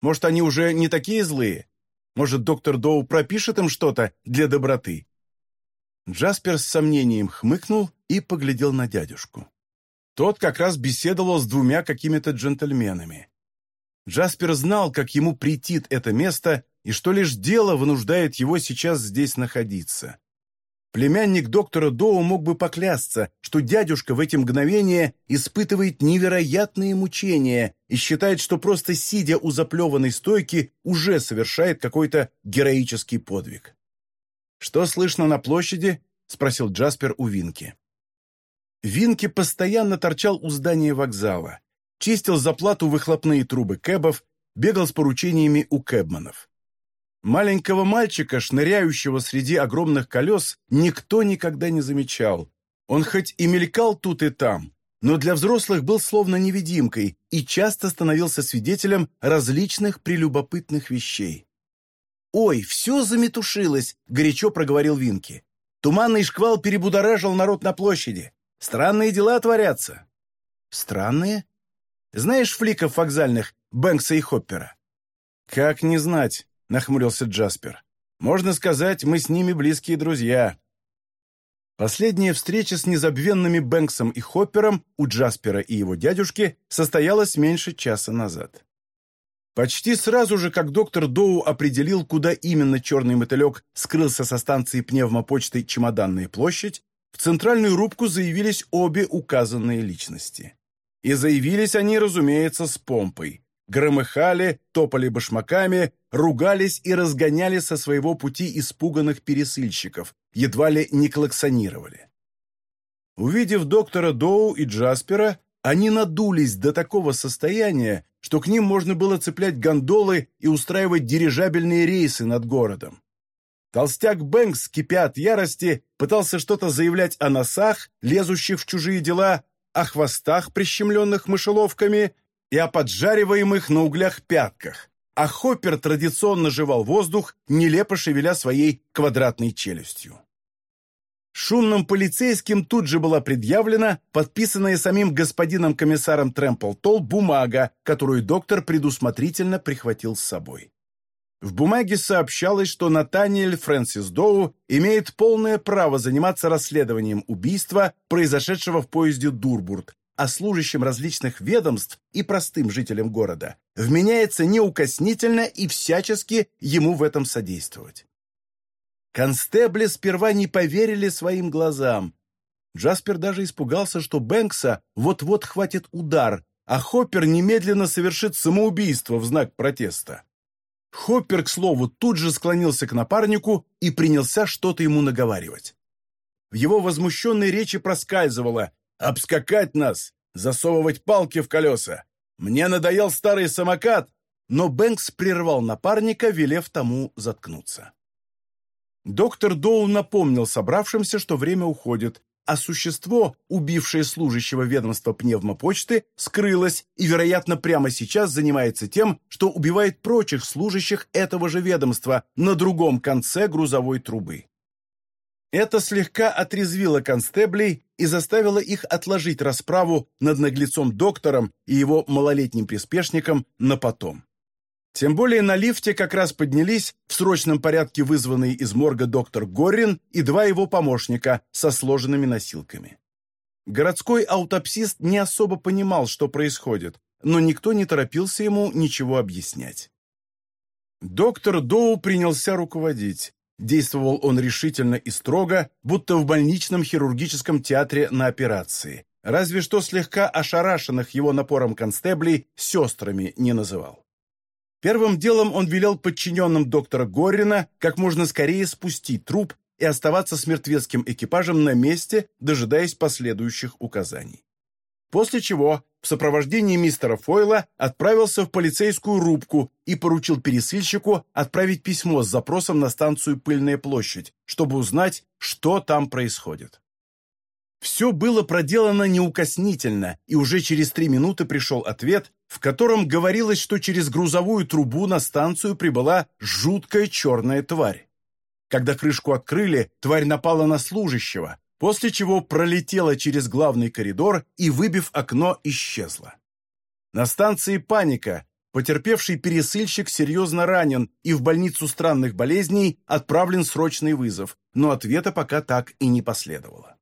Может, они уже не такие злые? Может, доктор Доу пропишет им что-то для доброты?» Джаспер с сомнением хмыкнул и поглядел на дядюшку. Тот как раз беседовал с двумя какими-то джентльменами. Джаспер знал, как ему претит это место и что лишь дело вынуждает его сейчас здесь находиться. Племянник доктора Доу мог бы поклясться, что дядюшка в эти мгновения испытывает невероятные мучения и считает, что просто сидя у заплеванной стойки уже совершает какой-то героический подвиг. «Что слышно на площади?» — спросил Джаспер у Винки. Винки постоянно торчал у здания вокзала чистил за плату выхлопные трубы кэбов, бегал с поручениями у кэбманов. Маленького мальчика, шныряющего среди огромных колес, никто никогда не замечал. Он хоть и мелькал тут и там, но для взрослых был словно невидимкой и часто становился свидетелем различных прелюбопытных вещей. «Ой, все заметушилось!» — горячо проговорил Винки. «Туманный шквал перебудоражил народ на площади. Странные дела творятся». «Странные?» Знаешь фликов вокзальных, Бэнкса и Хоппера?» «Как не знать», — нахмурился Джаспер. «Можно сказать, мы с ними близкие друзья». Последняя встреча с незабвенными Бэнксом и Хоппером у Джаспера и его дядюшки состоялась меньше часа назад. Почти сразу же, как доктор Доу определил, куда именно черный мотылек скрылся со станции пневмопочты «Чемоданная площадь», в центральную рубку заявились обе указанные личности. И заявились они, разумеется, с помпой. Громыхали, топали башмаками, ругались и разгоняли со своего пути испуганных пересыльщиков, едва ли не клаксонировали. Увидев доктора Доу и Джаспера, они надулись до такого состояния, что к ним можно было цеплять гондолы и устраивать дирижабельные рейсы над городом. Толстяк Бэнкс, кипя от ярости, пытался что-то заявлять о носах, лезущих в чужие дела, о хвостах, прищемленных мышеловками, и о поджариваемых на углях пятках, а Хоппер традиционно жевал воздух, нелепо шевеля своей квадратной челюстью. Шумным полицейским тут же была предъявлена подписанная самим господином комиссаром Трэмпл Толл бумага, которую доктор предусмотрительно прихватил с собой. В бумаге сообщалось, что Натаниэль Фрэнсис Доу имеет полное право заниматься расследованием убийства, произошедшего в поезде Дурбурт, а служащим различных ведомств и простым жителям города вменяется неукоснительно и всячески ему в этом содействовать. Констебли сперва не поверили своим глазам. Джаспер даже испугался, что Бэнкса вот-вот хватит удар, а Хоппер немедленно совершит самоубийство в знак протеста. Хоппер, к слову, тут же склонился к напарнику и принялся что-то ему наговаривать. В его возмущенной речи проскальзывало «обскакать нас, засовывать палки в колеса. Мне надоел старый самокат», но Бэнкс прервал напарника, велев тому заткнуться. Доктор Доу напомнил собравшимся, что время уходит, а существо, убившее служащего ведомства пневмопочты, скрылось и, вероятно, прямо сейчас занимается тем, что убивает прочих служащих этого же ведомства на другом конце грузовой трубы. Это слегка отрезвило констеблей и заставило их отложить расправу над наглецом-доктором и его малолетним приспешником на потом. Тем более на лифте как раз поднялись в срочном порядке вызванный из морга доктор Горин и два его помощника со сложенными носилками. Городской аутопсист не особо понимал, что происходит, но никто не торопился ему ничего объяснять. Доктор Доу принялся руководить. Действовал он решительно и строго, будто в больничном хирургическом театре на операции. Разве что слегка ошарашенных его напором констеблей сестрами не называл. Первым делом он велел подчиненным доктора Горрина как можно скорее спустить труп и оставаться с мертвецким экипажем на месте, дожидаясь последующих указаний. После чего в сопровождении мистера Фойла отправился в полицейскую рубку и поручил пересыльщику отправить письмо с запросом на станцию «Пыльная площадь», чтобы узнать, что там происходит. Все было проделано неукоснительно, и уже через три минуты пришел ответ, в котором говорилось, что через грузовую трубу на станцию прибыла жуткая черная тварь. Когда крышку открыли, тварь напала на служащего, после чего пролетела через главный коридор и, выбив окно, исчезла. На станции паника. Потерпевший пересыльщик серьезно ранен и в больницу странных болезней отправлен срочный вызов, но ответа пока так и не последовало.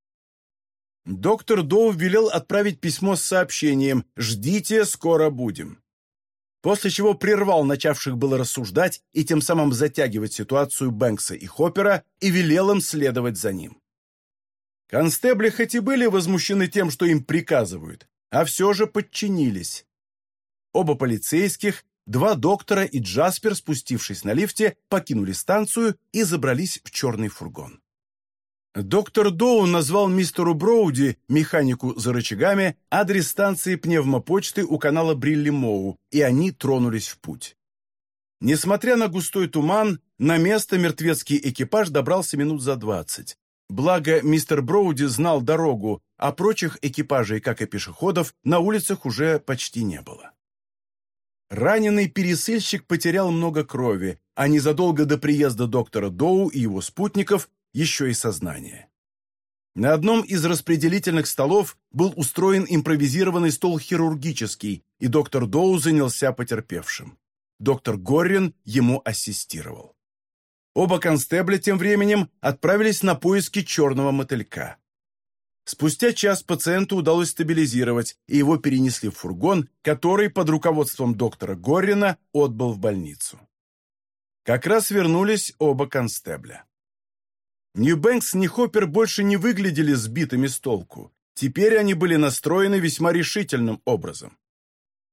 Доктор Доу велел отправить письмо с сообщением «Ждите, скоро будем». После чего прервал начавших было рассуждать и тем самым затягивать ситуацию Бэнкса и Хоппера и велел им следовать за ним. Констебли хоть и были возмущены тем, что им приказывают, а все же подчинились. Оба полицейских, два доктора и Джаспер, спустившись на лифте, покинули станцию и забрались в черный фургон. Доктор Доу назвал мистеру Броуди, механику за рычагами, адрес станции пневмопочты у канала Брилли-Моу, и они тронулись в путь. Несмотря на густой туман, на место мертвецкий экипаж добрался минут за двадцать. Благо, мистер Броуди знал дорогу, а прочих экипажей, как и пешеходов, на улицах уже почти не было. Раненый пересыльщик потерял много крови, а незадолго до приезда доктора Доу и его спутников еще и сознание. На одном из распределительных столов был устроен импровизированный стол хирургический, и доктор Доу занялся потерпевшим. Доктор Горрин ему ассистировал. Оба констебля тем временем отправились на поиски черного мотылька. Спустя час пациенту удалось стабилизировать, и его перенесли в фургон, который под руководством доктора Горрина отбыл в больницу. Как раз вернулись оба констебля. Нью-Бэнкс и Хоппер больше не выглядели сбитыми с толку. Теперь они были настроены весьма решительным образом.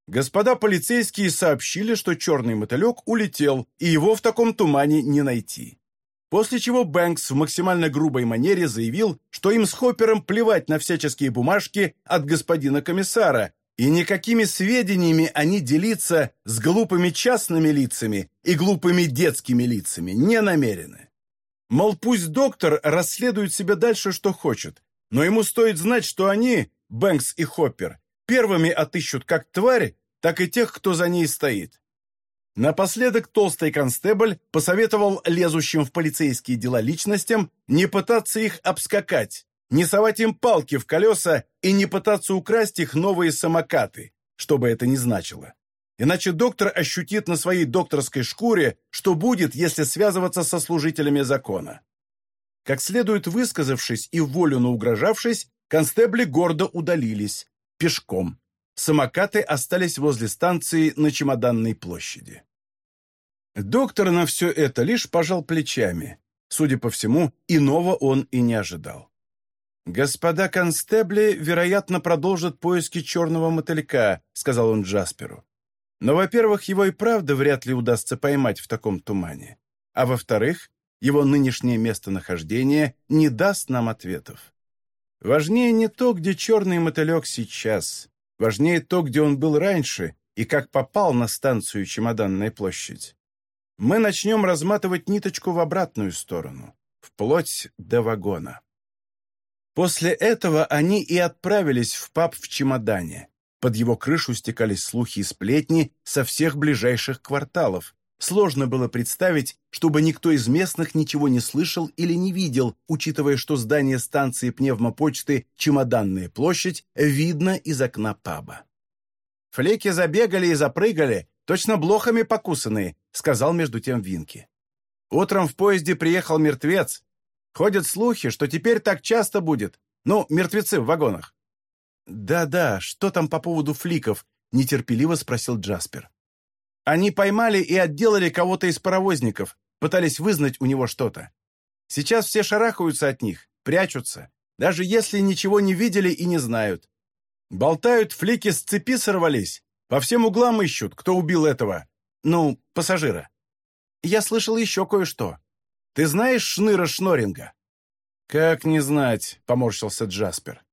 Господа полицейские сообщили, что черный мотылек улетел, и его в таком тумане не найти. После чего Бэнкс в максимально грубой манере заявил, что им с Хоппером плевать на всяческие бумажки от господина комиссара, и никакими сведениями они делиться с глупыми частными лицами и глупыми детскими лицами не намерены. Мол, пусть доктор расследует себе дальше, что хочет, но ему стоит знать, что они, Бэнкс и Хоппер, первыми отыщут как тварь, так и тех, кто за ней стоит. Напоследок толстый констебль посоветовал лезущим в полицейские дела личностям не пытаться их обскакать, не совать им палки в колеса и не пытаться украсть их новые самокаты, что бы это ни значило. Иначе доктор ощутит на своей докторской шкуре, что будет, если связываться со служителями закона. Как следует высказавшись и волю угрожавшись, констебли гордо удалились, пешком. Самокаты остались возле станции на Чемоданной площади. Доктор на все это лишь пожал плечами. Судя по всему, иного он и не ожидал. «Господа констебли, вероятно, продолжат поиски черного мотылька», — сказал он Джасперу. «Но, во-первых, его и правда вряд ли удастся поймать в таком тумане. А во-вторых, его нынешнее местонахождение не даст нам ответов. Важнее не то, где черный мотылек сейчас. Важнее то, где он был раньше и как попал на станцию Чемоданная площадь. Мы начнем разматывать ниточку в обратную сторону, вплоть до вагона. После этого они и отправились в паб в чемодане. Под его крышу стекались слухи и сплетни со всех ближайших кварталов, сложно было представить, чтобы никто из местных ничего не слышал или не видел, учитывая, что здание станции пневмопочты «Чемоданная площадь» видно из окна паба. «Флеки забегали и запрыгали, точно блохами покусанные», — сказал между тем Винки. «Утром в поезде приехал мертвец. Ходят слухи, что теперь так часто будет. Ну, мертвецы в вагонах». «Да-да, что там по поводу фликов?» — нетерпеливо спросил Джаспер. «Они поймали и отделали кого-то из паровозников, пытались вызнать у него что-то. Сейчас все шарахаются от них, прячутся, даже если ничего не видели и не знают. Болтают, флики с цепи сорвались, по всем углам ищут, кто убил этого, ну, пассажира. Я слышал еще кое-что. Ты знаешь Шныра Шноринга?» «Как не знать», — поморщился Джаспер.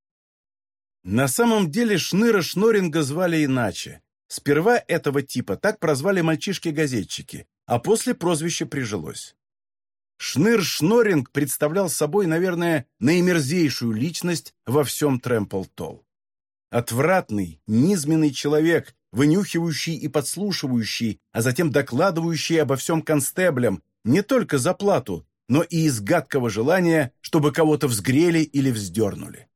На самом деле Шныра Шноринга звали иначе. Сперва этого типа так прозвали мальчишки-газетчики, а после прозвище прижилось. Шныр Шноринг представлял собой, наверное, наимерзейшую личность во всем Трэмпл-Толл. Отвратный, низменный человек, вынюхивающий и подслушивающий, а затем докладывающий обо всем констеблям, не только за плату, но и из гадкого желания, чтобы кого-то взгрели или вздернули.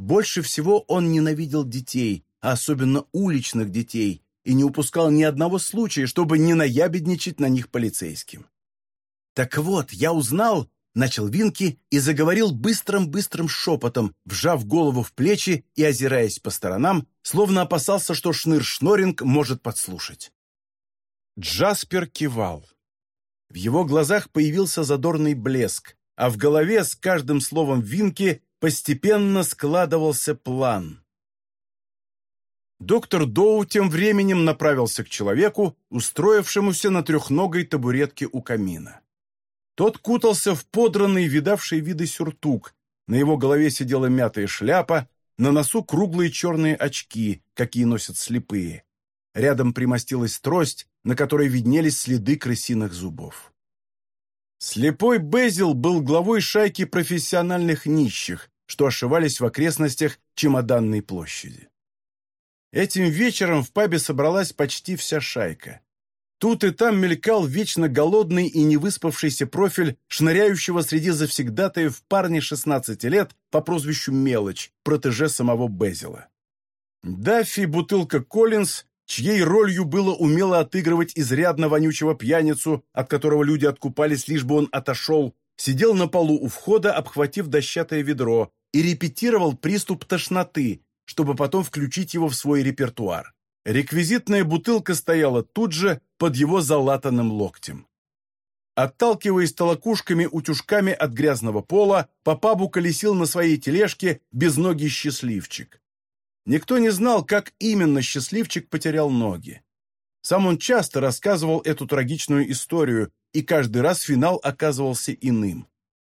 Больше всего он ненавидел детей, а особенно уличных детей, и не упускал ни одного случая, чтобы не наябедничать на них полицейским. «Так вот, я узнал», — начал Винки и заговорил быстрым-быстрым шепотом, вжав голову в плечи и озираясь по сторонам, словно опасался, что Шныр-Шноринг может подслушать. Джаспер кивал. В его глазах появился задорный блеск, а в голове с каждым словом Винки постепенно складывался план. Доктор Доу тем временем направился к человеку, устроившемуся на трехногой табуретке у камина. Тот кутался в подранный, видавший виды сюртук, на его голове сидела мятая шляпа, на носу круглые черные очки, какие носят слепые. Рядом примостилась трость, на которой виднелись следы крысиных зубов. Слепой Безил был главой шайки профессиональных нищих, что ошивались в окрестностях чемоданной площади. Этим вечером в пабе собралась почти вся шайка. Тут и там мелькал вечно голодный и невыспавшийся профиль шныряющего среди завсегдатаев парня 16 лет по прозвищу Мелочь, протеже самого Безила. Даффи бутылка Коллинз, чьей ролью было умело отыгрывать изрядно вонючего пьяницу, от которого люди откупались, лишь бы он отошел, сидел на полу у входа, обхватив дощатое ведро, и репетировал приступ тошноты, чтобы потом включить его в свой репертуар. Реквизитная бутылка стояла тут же, под его залатанным локтем. Отталкиваясь толокушками-утюжками от грязного пола, по пабу колесил на своей тележке безногий счастливчик. Никто не знал, как именно счастливчик потерял ноги. Сам он часто рассказывал эту трагичную историю, и каждый раз финал оказывался иным.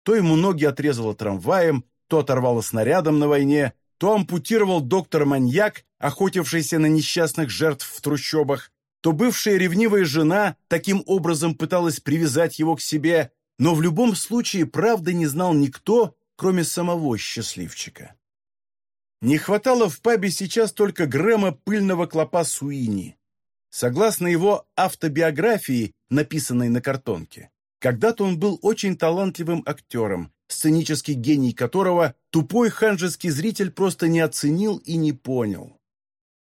То ему ноги отрезало трамваем, то оторвало снарядом на войне, то ампутировал доктор-маньяк, охотившийся на несчастных жертв в трущобах, то бывшая ревнивая жена таким образом пыталась привязать его к себе, но в любом случае правды не знал никто, кроме самого счастливчика. Не хватало в пабе сейчас только Грэма пыльного клопа Суини. Согласно его автобиографии, написанной на картонке, когда-то он был очень талантливым актером, сценический гений которого тупой ханжеский зритель просто не оценил и не понял.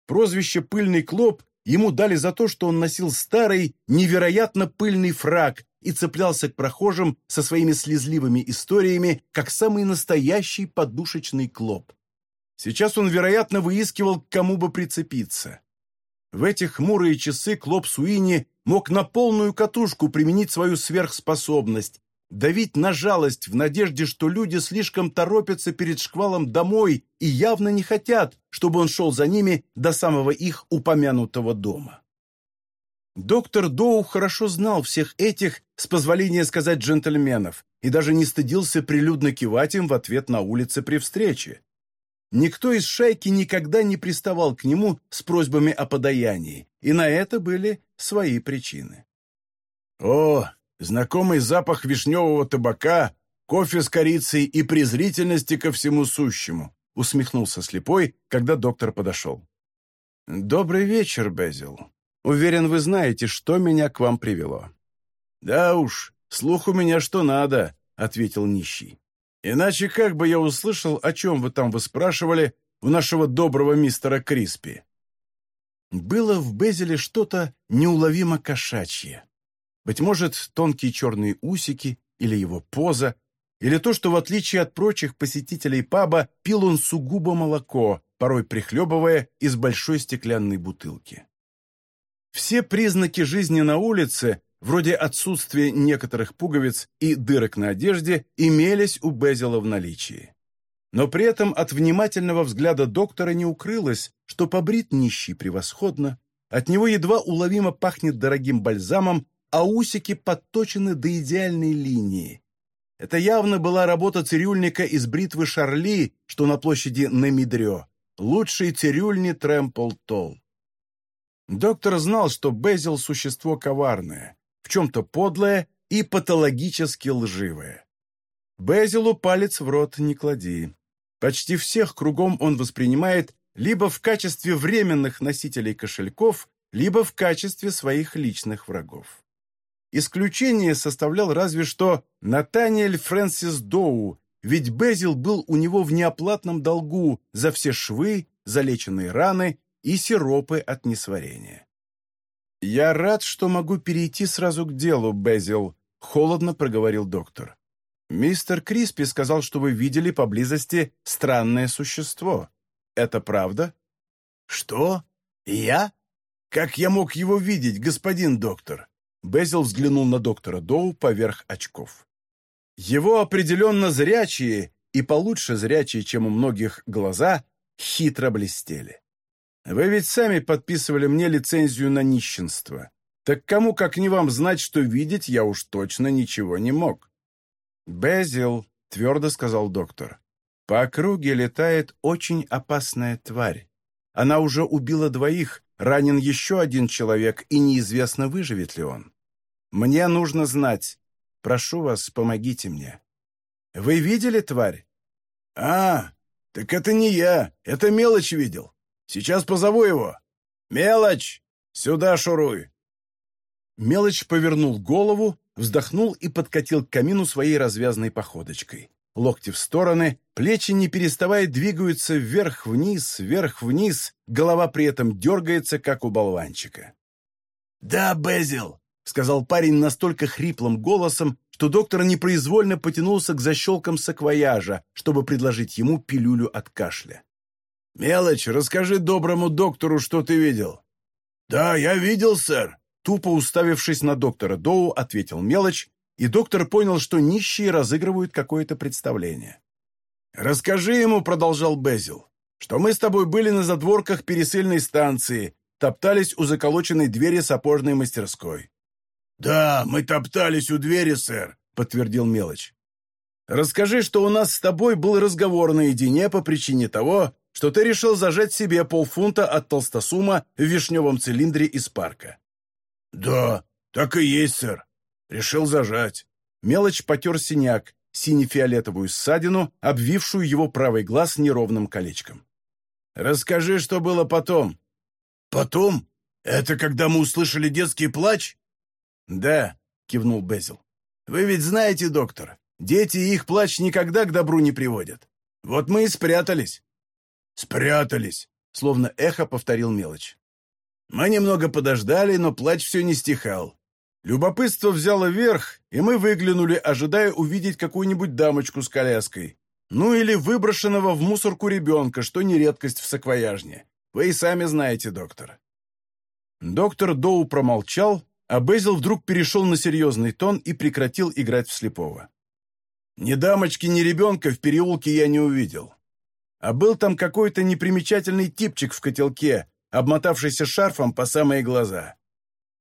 Прозвище «Пыльный клоп» ему дали за то, что он носил старый, невероятно пыльный фраг и цеплялся к прохожим со своими слезливыми историями, как самый настоящий подушечный клоп. Сейчас он, вероятно, выискивал, к кому бы прицепиться. В эти хмурые часы Клоп Суини мог на полную катушку применить свою сверхспособность, давить на жалость в надежде, что люди слишком торопятся перед шквалом домой и явно не хотят, чтобы он шел за ними до самого их упомянутого дома. Доктор Доу хорошо знал всех этих, с позволения сказать джентльменов, и даже не стыдился прилюдно кивать им в ответ на улице при встрече. Никто из шайки никогда не приставал к нему с просьбами о подаянии, и на это были свои причины. «О, знакомый запах вишневого табака, кофе с корицей и презрительности ко всему сущему», усмехнулся слепой, когда доктор подошел. «Добрый вечер, Безил. Уверен, вы знаете, что меня к вам привело». «Да уж, слух у меня что надо», — ответил нищий. «Иначе как бы я услышал, о чем вы там выспрашивали у нашего доброго мистера Криспи?» Было в Безеле что-то неуловимо кошачье. Быть может, тонкие черные усики или его поза, или то, что, в отличие от прочих посетителей паба, пил он сугубо молоко, порой прихлебывая из большой стеклянной бутылки. Все признаки жизни на улице, вроде отсутствия некоторых пуговиц и дырок на одежде, имелись у Безила в наличии. Но при этом от внимательного взгляда доктора не укрылось, что побрит нищий превосходно, от него едва уловимо пахнет дорогим бальзамом, а усики подточены до идеальной линии. Это явно была работа цирюльника из бритвы Шарли, что на площади Немидрё, лучшей цирюльни Трэмпл-Толл. Доктор знал, что Безил – существо коварное, в чем-то подлое и патологически лживое. Безилу палец в рот не клади. Почти всех кругом он воспринимает либо в качестве временных носителей кошельков, либо в качестве своих личных врагов. Исключение составлял разве что Натаниэль Фрэнсис Доу, ведь Безил был у него в неоплатном долгу за все швы, залеченные раны и сиропы от несварения. «Я рад, что могу перейти сразу к делу, Безил», — холодно проговорил доктор. «Мистер Криспи сказал, что вы видели поблизости странное существо. Это правда?» «Что? Я? Как я мог его видеть, господин доктор?» Безил взглянул на доктора Доу поверх очков. Его определенно зрячие, и получше зрячие, чем у многих, глаза хитро блестели. Вы ведь сами подписывали мне лицензию на нищенство. Так кому, как не вам, знать, что видеть я уж точно ничего не мог? Безил, твердо сказал доктор, по округе летает очень опасная тварь. Она уже убила двоих, ранен еще один человек, и неизвестно, выживет ли он. Мне нужно знать. Прошу вас, помогите мне. Вы видели тварь? А, так это не я, это Мелочь видел. Сейчас позову его. Мелочь, сюда шуруй. Мелочь повернул голову, вздохнул и подкатил к камину своей развязной походочкой. Локти в стороны, плечи не переставая двигаются вверх-вниз, вверх-вниз, голова при этом дергается, как у болванчика. «Да, Безил!» — сказал парень настолько хриплым голосом, что доктор непроизвольно потянулся к защелкам саквояжа, чтобы предложить ему пилюлю от кашля. «Мелочь, расскажи доброму доктору, что ты видел». «Да, я видел, сэр», — тупо уставившись на доктора Доу, ответил Мелочь, и доктор понял, что нищие разыгрывают какое-то представление. «Расскажи ему», — продолжал Безил, «что мы с тобой были на задворках пересыльной станции, топтались у заколоченной двери сапожной мастерской». «Да, мы топтались у двери, сэр», — подтвердил Мелочь. «Расскажи, что у нас с тобой был разговор наедине по причине того, что ты решил зажать себе полфунта от толстосума в вишневом цилиндре из парка». «Да, так и есть, сэр. Решил зажать. Мелочь потер синяк, сине-фиолетовую ссадину, обвившую его правый глаз неровным колечком. «Расскажи, что было потом». «Потом? Это когда мы услышали детский плач?» «Да», — кивнул Безил. «Вы ведь знаете, доктор, дети и их плач никогда к добру не приводят. Вот мы и спрятались». «Спрятались», — словно эхо повторил мелочь. Мы немного подождали, но плач все не стихал. Любопытство взяло верх, и мы выглянули, ожидая увидеть какую-нибудь дамочку с коляской. Ну или выброшенного в мусорку ребенка, что не редкость в саквояжне. Вы и сами знаете, доктор. Доктор Доу промолчал, а Безил вдруг перешел на серьезный тон и прекратил играть в слепого. Ни дамочки, ни ребенка в переулке я не увидел. А был там какой-то непримечательный типчик в котелке, обмотавшийся шарфом по самые глаза.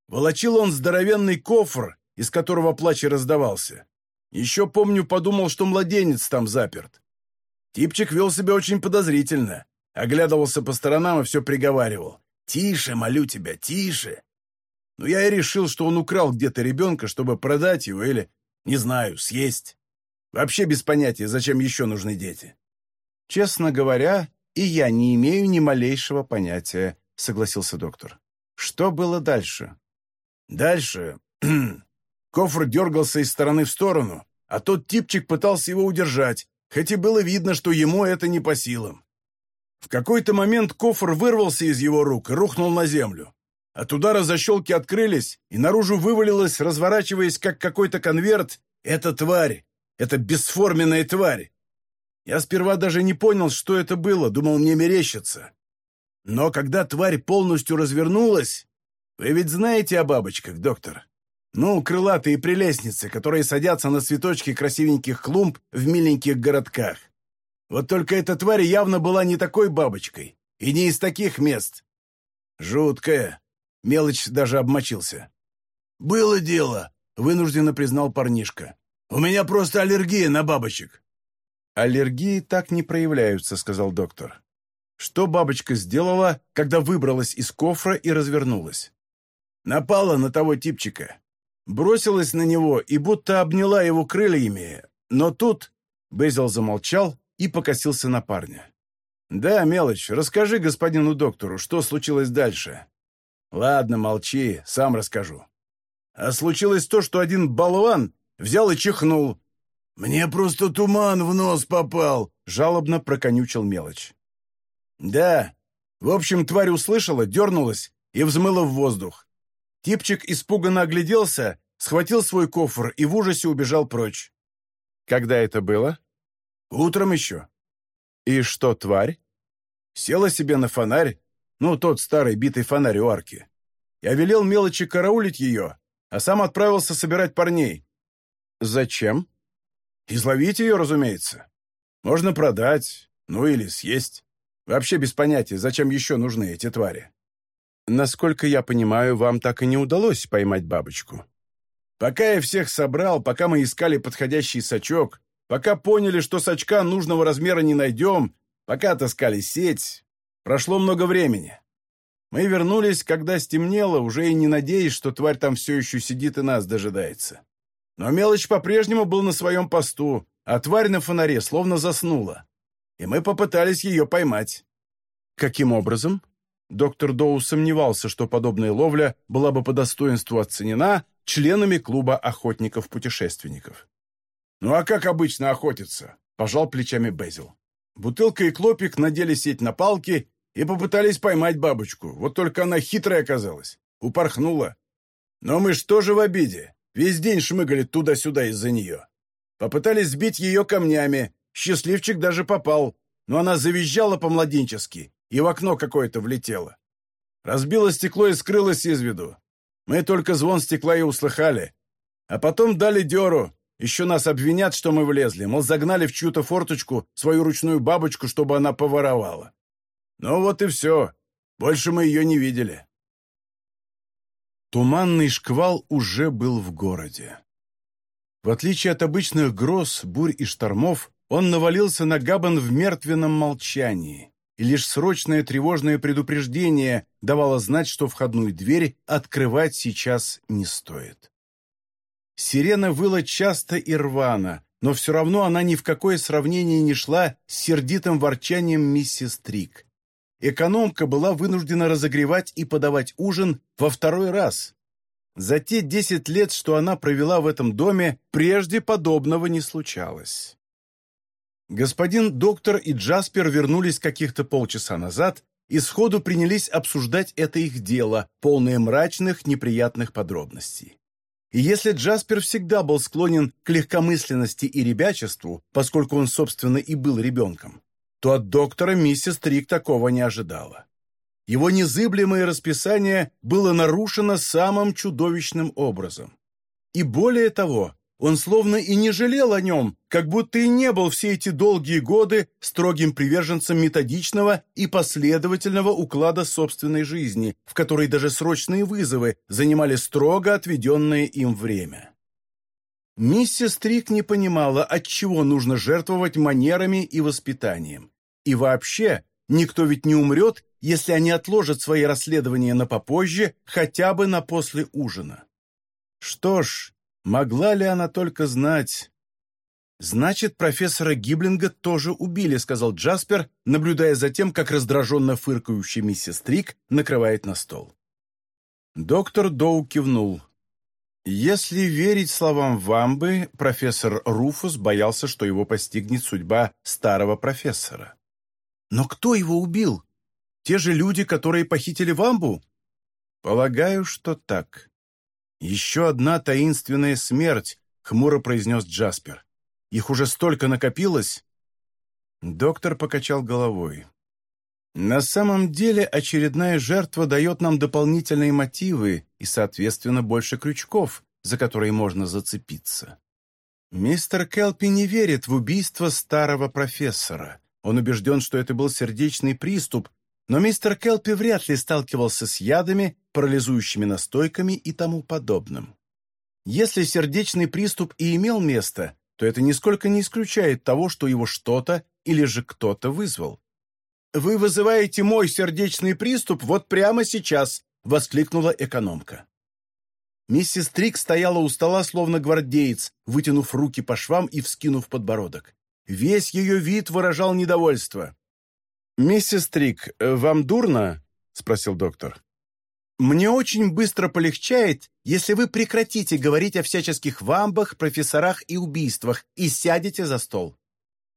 Волочил он здоровенный кофр, из которого плач раздавался. Еще, помню, подумал, что младенец там заперт. Типчик вел себя очень подозрительно. Оглядывался по сторонам и все приговаривал. «Тише, молю тебя, тише!» Но я и решил, что он украл где-то ребенка, чтобы продать его или, не знаю, съесть. Вообще без понятия, зачем еще нужны дети. «Честно говоря, и я не имею ни малейшего понятия», — согласился доктор. Что было дальше? Дальше. Кофр дергался из стороны в сторону, а тот типчик пытался его удержать, хоть и было видно, что ему это не по силам. В какой-то момент кофр вырвался из его рук и рухнул на землю. От удара защелки открылись, и наружу вывалилась, разворачиваясь как какой-то конверт, эта тварь, эта бесформенная тварь. Я сперва даже не понял, что это было, думал, мне мерещится. Но когда тварь полностью развернулась... Вы ведь знаете о бабочках, доктор? Ну, крылатые прелестницы, которые садятся на цветочки красивеньких клумб в миленьких городках. Вот только эта тварь явно была не такой бабочкой и не из таких мест. Жуткая. Мелочь даже обмочился. «Было дело», — вынужденно признал парнишка. «У меня просто аллергия на бабочек». «Аллергии так не проявляются», — сказал доктор. Что бабочка сделала, когда выбралась из кофра и развернулась? Напала на того типчика. Бросилась на него и будто обняла его крыльями. Но тут... Безил замолчал и покосился на парня. «Да, мелочь, расскажи господину доктору, что случилось дальше». «Ладно, молчи, сам расскажу». А случилось то, что один болван взял и чихнул. «Мне просто туман в нос попал», — жалобно проконючил мелочь. «Да. В общем, тварь услышала, дернулась и взмыла в воздух. Типчик испуганно огляделся, схватил свой кофр и в ужасе убежал прочь. Когда это было? Утром еще. И что, тварь? Села себе на фонарь, ну, тот старый битый фонарь у арки. Я велел мелочи караулить ее, а сам отправился собирать парней. Зачем? Изловить ее, разумеется. Можно продать, ну или съесть. Вообще без понятия, зачем еще нужны эти твари. Насколько я понимаю, вам так и не удалось поймать бабочку. Пока я всех собрал, пока мы искали подходящий сачок, пока поняли, что сачка нужного размера не найдем, пока отыскали сеть, прошло много времени. Мы вернулись, когда стемнело, уже и не надеясь, что тварь там все еще сидит и нас дожидается. Но мелочь по-прежнему был на своем посту, а тварь на фонаре словно заснула и мы попытались ее поймать». «Каким образом?» Доктор Доу сомневался, что подобная ловля была бы по достоинству оценена членами клуба охотников-путешественников. «Ну а как обычно охотиться?» – пожал плечами Безил. Бутылка и Клопик надели сеть на палки и попытались поймать бабочку. Вот только она хитрая оказалась. Упорхнула. Но мы ж тоже в обиде. Весь день шмыгали туда-сюда из-за нее. Попытались сбить ее камнями, Счастливчик даже попал, но она завизжала по-младенчески и в окно какое-то влетела. Разбило стекло и скрылось из виду. Мы только звон стекла и услыхали. А потом дали дёру. Еще нас обвинят, что мы влезли, мол, загнали в чью-то форточку свою ручную бабочку, чтобы она поворовала. Ну вот и все. Больше мы ее не видели. Туманный шквал уже был в городе. В отличие от обычных гроз, бурь и штормов, он навалился на Габан в мертвенном молчании, и лишь срочное тревожное предупреждение давало знать, что входную дверь открывать сейчас не стоит. Сирена выла часто и рвано, но все равно она ни в какое сравнение не шла с сердитым ворчанием миссис Трик. Экономка была вынуждена разогревать и подавать ужин во второй раз. За те десять лет, что она провела в этом доме, прежде подобного не случалось. Господин доктор и Джаспер вернулись каких-то полчаса назад и сходу принялись обсуждать это их дело, полное мрачных, неприятных подробностей. И если Джаспер всегда был склонен к легкомысленности и ребячеству, поскольку он, собственно, и был ребенком, то от доктора миссис Трик такого не ожидала. Его незыблемое расписание было нарушено самым чудовищным образом. И более того, он словно и не жалел о нем, как будто и не был все эти долгие годы строгим приверженцем методичного и последовательного уклада собственной жизни, в которой даже срочные вызовы занимали строго отведенное им время. Миссис Трик не понимала, от чего нужно жертвовать манерами и воспитанием. И вообще, никто ведь не умрет, если они отложат свои расследования на попозже, хотя бы на после ужина. Что ж, Могла ли она только знать? «Значит, профессора Гиблинга тоже убили», — сказал Джаспер, наблюдая за тем, как раздраженно фыркающий миссис Трик накрывает на стол. Доктор Доу кивнул. Если верить словам Вамбы, профессор Руфус боялся, что его постигнет судьба старого профессора. Но кто его убил? Те же люди, которые похитили Вамбу? Полагаю, что так. Еще одна таинственная смерть, хмуро произнес Джаспер. Их уже столько накопилось. Доктор покачал головой. На самом деле очередная жертва дает нам дополнительные мотивы и, соответственно, больше крючков, за которые можно зацепиться. Мистер Келпи не верит в убийство старого профессора. Он убежден, что это был сердечный приступ, но мистер Келпи вряд ли сталкивался с ядами, парализующими настойками и тому подобным. Если сердечный приступ и имел место, то это нисколько не исключает того, что его что-то или же кто-то вызвал. «Вы вызываете мой сердечный приступ вот прямо сейчас!» — воскликнула экономка. Миссис Трик стояла у стола, словно гвардеец, вытянув руки по швам и вскинув подбородок. Весь ее вид выражал недовольство. «Миссис Трик, вам дурно?» — спросил доктор. «Мне очень быстро полегчает, если вы прекратите говорить о всяческих вамбах, профессорах и убийствах и сядете за стол».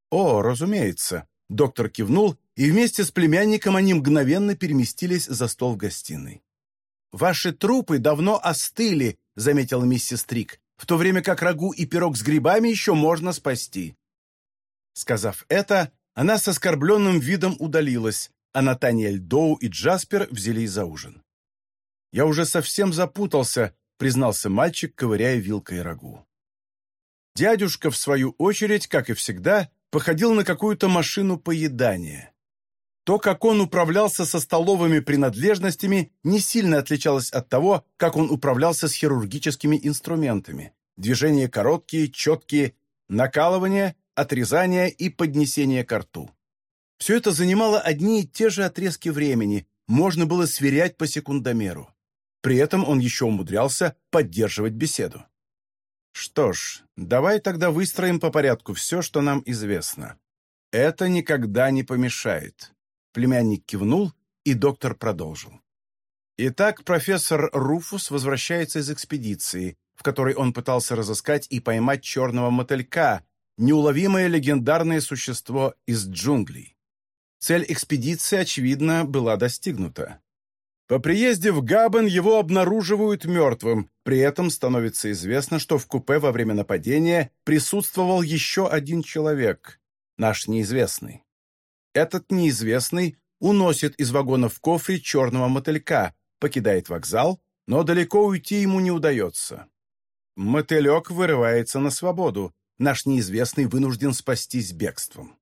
«О, разумеется», — доктор кивнул и вместе с племянником они мгновенно переместились за стол в гостиной. «Ваши трупы давно остыли», — заметила миссис Трик, «в то время как рагу и пирог с грибами еще можно спасти». Сказав это, она с оскорбленным видом удалилась, а Натаниэль Доу и Джаспер взялись за ужин. «Я уже совсем запутался», — признался мальчик, ковыряя вилкой рагу. Дядюшка, в свою очередь, как и всегда, походил на какую-то машину поедания. То, как он управлялся со столовыми принадлежностями, не сильно отличалось от того, как он управлялся с хирургическими инструментами. Движения короткие, четкие, накалывание, отрезание и поднесение к рту. Все это занимало одни и те же отрезки времени, можно было сверять по секундомеру. При этом он еще умудрялся поддерживать беседу. Что ж, давай тогда выстроим по порядку все, что нам известно. Это никогда не помешает. Племянник кивнул, и доктор продолжил. Итак, профессор Руфус возвращается из экспедиции, в которой он пытался разыскать и поймать черного мотылька, неуловимое легендарное существо из джунглей. Цель экспедиции, очевидно, была достигнута. По приезде в Габен его обнаруживают мертвым, при этом становится известно, что в купе во время нападения присутствовал еще один человек, наш неизвестный. Этот неизвестный уносит из вагона в кофре черного мотылька, покидает вокзал, но далеко уйти ему не удается. Мотылек вырывается на свободу, наш неизвестный вынужден спастись бегством.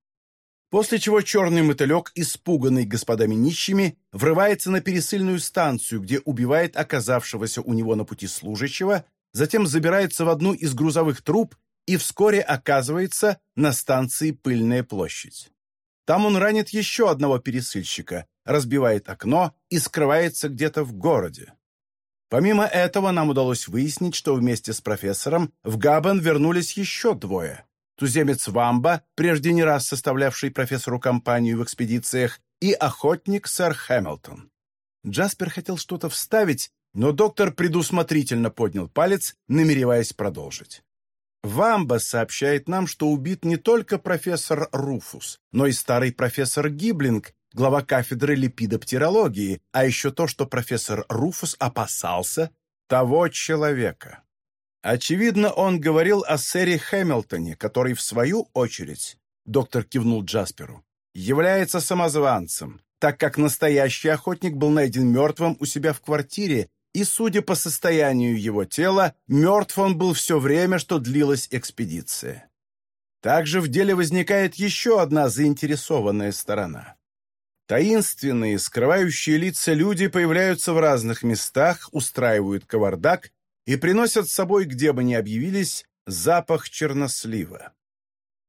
После чего черный мотылек, испуганный господами нищими, врывается на пересыльную станцию, где убивает оказавшегося у него на пути служащего, затем забирается в одну из грузовых труб и вскоре оказывается на станции Пыльная площадь. Там он ранит еще одного пересыльщика, разбивает окно и скрывается где-то в городе. Помимо этого, нам удалось выяснить, что вместе с профессором в Габен вернулись еще двое. Туземец Вамба, прежде не раз составлявший профессору компанию в экспедициях, и охотник сэр Хэмилтон. Джаспер хотел что-то вставить, но доктор предусмотрительно поднял палец, намереваясь продолжить. Вамба сообщает нам, что убит не только профессор Руфус, но и старый профессор Гиблинг, глава кафедры липидоптерологии, а еще то, что профессор Руфус опасался того человека. Очевидно, он говорил о сэре Хэмилтоне, который, в свою очередь, доктор кивнул Джасперу, является самозванцем, так как настоящий охотник был найден мертвым у себя в квартире и, судя по состоянию его тела, мертв он был все время, что длилась экспедиция. Также в деле возникает еще одна заинтересованная сторона. Таинственные, скрывающие лица люди появляются в разных местах, устраивают кавардак и приносят с собой, где бы ни объявились, запах чернослива.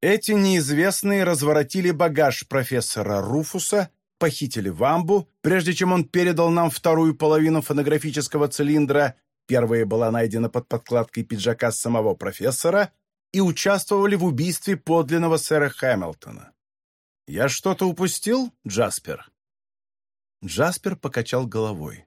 Эти неизвестные разворотили багаж профессора Руфуса похитили Вамбу, прежде чем он передал нам вторую половину фонографического цилиндра, первая была найдена под подкладкой пиджака самого профессора, и участвовали в убийстве подлинного сэра Хэмилтона. «Я что-то упустил, Джаспер?» Джаспер покачал головой.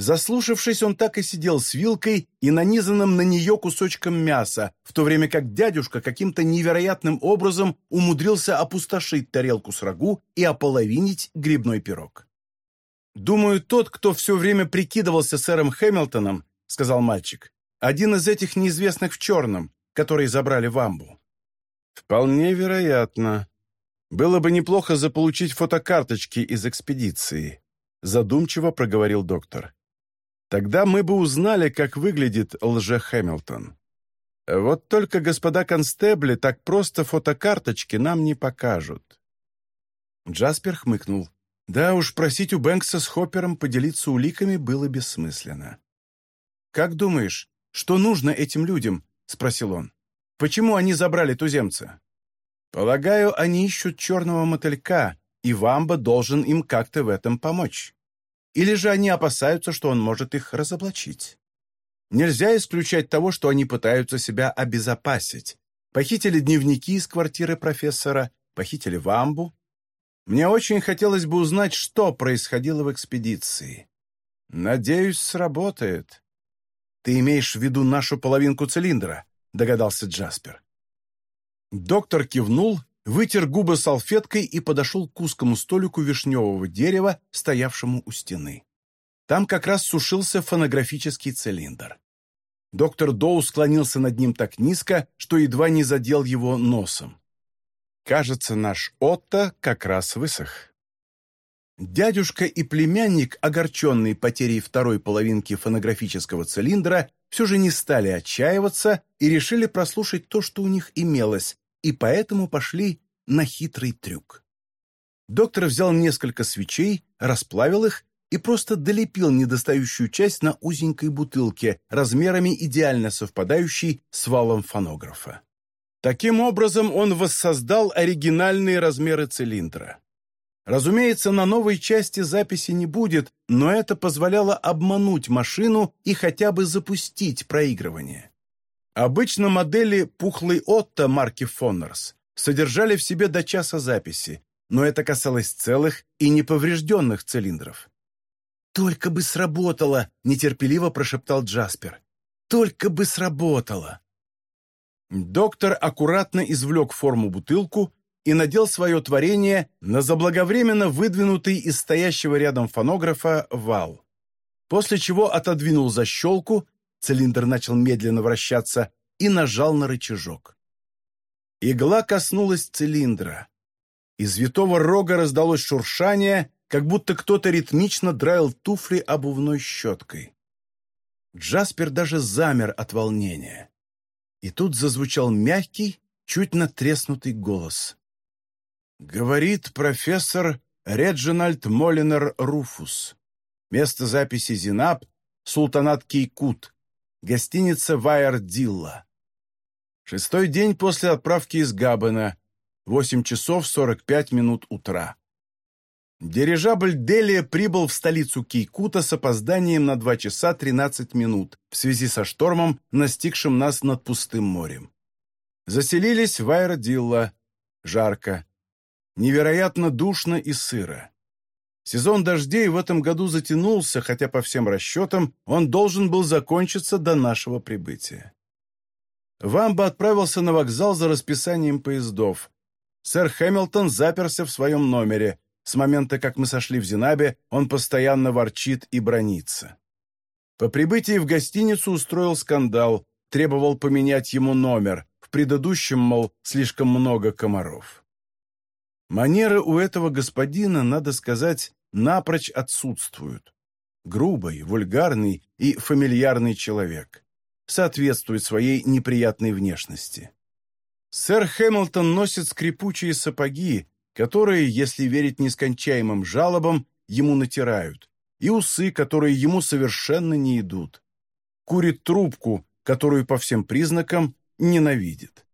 Заслушавшись, он так и сидел с вилкой и нанизанным на нее кусочком мяса, в то время как дядюшка каким-то невероятным образом умудрился опустошить тарелку с рагу и ополовинить грибной пирог. «Думаю, тот, кто все время прикидывался сэром Хэмилтоном, — сказал мальчик, — один из этих неизвестных в черном, которые забрали в амбу». «Вполне вероятно. Было бы неплохо заполучить фотокарточки из экспедиции», — задумчиво проговорил доктор. Тогда мы бы узнали, как выглядит лже-Хэмилтон. Вот только господа констебли так просто фотокарточки нам не покажут». Джаспер хмыкнул. Да уж, просить у Бэнкса с Хоппером поделиться уликами было бессмысленно. «Как думаешь, что нужно этим людям?» — спросил он. «Почему они забрали туземца?» «Полагаю, они ищут черного мотылька, и Вамба должен им как-то в этом помочь». Или же они опасаются, что он может их разоблачить? Нельзя исключать того, что они пытаются себя обезопасить. Похитили дневники из квартиры профессора, похитили вамбу. Мне очень хотелось бы узнать, что происходило в экспедиции. Надеюсь, сработает. Ты имеешь в виду нашу половинку цилиндра, догадался Джаспер. Доктор кивнул вытер губы салфеткой и подошел к узкому столику вишневого дерева, стоявшему у стены. Там как раз сушился фонографический цилиндр. Доктор Доу склонился над ним так низко, что едва не задел его носом. Кажется, наш Отто как раз высох. Дядюшка и племянник, огорченные потерей второй половинки фонографического цилиндра, все же не стали отчаиваться и решили прослушать то, что у них имелось, и поэтому пошли на хитрый трюк. Доктор взял несколько свечей, расплавил их и просто долепил недостающую часть на узенькой бутылке, размерами идеально совпадающей с валом фонографа. Таким образом, он воссоздал оригинальные размеры цилиндра. Разумеется, на новой части записи не будет, но это позволяло обмануть машину и хотя бы запустить проигрывание. Обычно модели «Пухлый Отто» марки Фоннерс содержали в себе до часа записи, но это касалось целых и неповрежденных цилиндров. «Только бы сработало!» — нетерпеливо прошептал Джаспер. «Только бы сработало!» Доктор аккуратно извлек форму бутылку и надел свое творение на заблаговременно выдвинутый из стоящего рядом фонографа вал. После чего отодвинул защелку Цилиндр начал медленно вращаться и нажал на рычажок. Игла коснулась цилиндра. Из витого рога раздалось шуршание, как будто кто-то ритмично драил туфли обувной щеткой. Джаспер даже замер от волнения. И тут зазвучал мягкий, чуть натреснутый голос. Говорит профессор Реджинальд Молинер Руфус. Место записи Зинаб, Султанат Кейкут, Гостиница Вайердилла. Шестой день после отправки из Габена. 8 часов 45 минут утра. Дирижабль Делия прибыл в столицу Кейкута с опозданием на 2 часа 13 минут в связи со штормом, настигшим нас над пустым морем. Заселились в Айродилла. Жарко. Невероятно душно и сыро. Сезон дождей в этом году затянулся, хотя по всем расчетам он должен был закончиться до нашего прибытия. Вамба отправился на вокзал за расписанием поездов. Сэр Хэмилтон заперся в своем номере. С момента, как мы сошли в Зинабе, он постоянно ворчит и бронится. По прибытии в гостиницу устроил скандал, требовал поменять ему номер. В предыдущем, мол, слишком много комаров. Манеры у этого господина, надо сказать, напрочь отсутствуют. Грубый, вульгарный и фамильярный человек. Соответствует своей неприятной внешности. Сэр Хэмилтон носит скрипучие сапоги, которые, если верить нескончаемым жалобам, ему натирают, и усы, которые ему совершенно не идут. Курит трубку, которую по всем признакам ненавидит.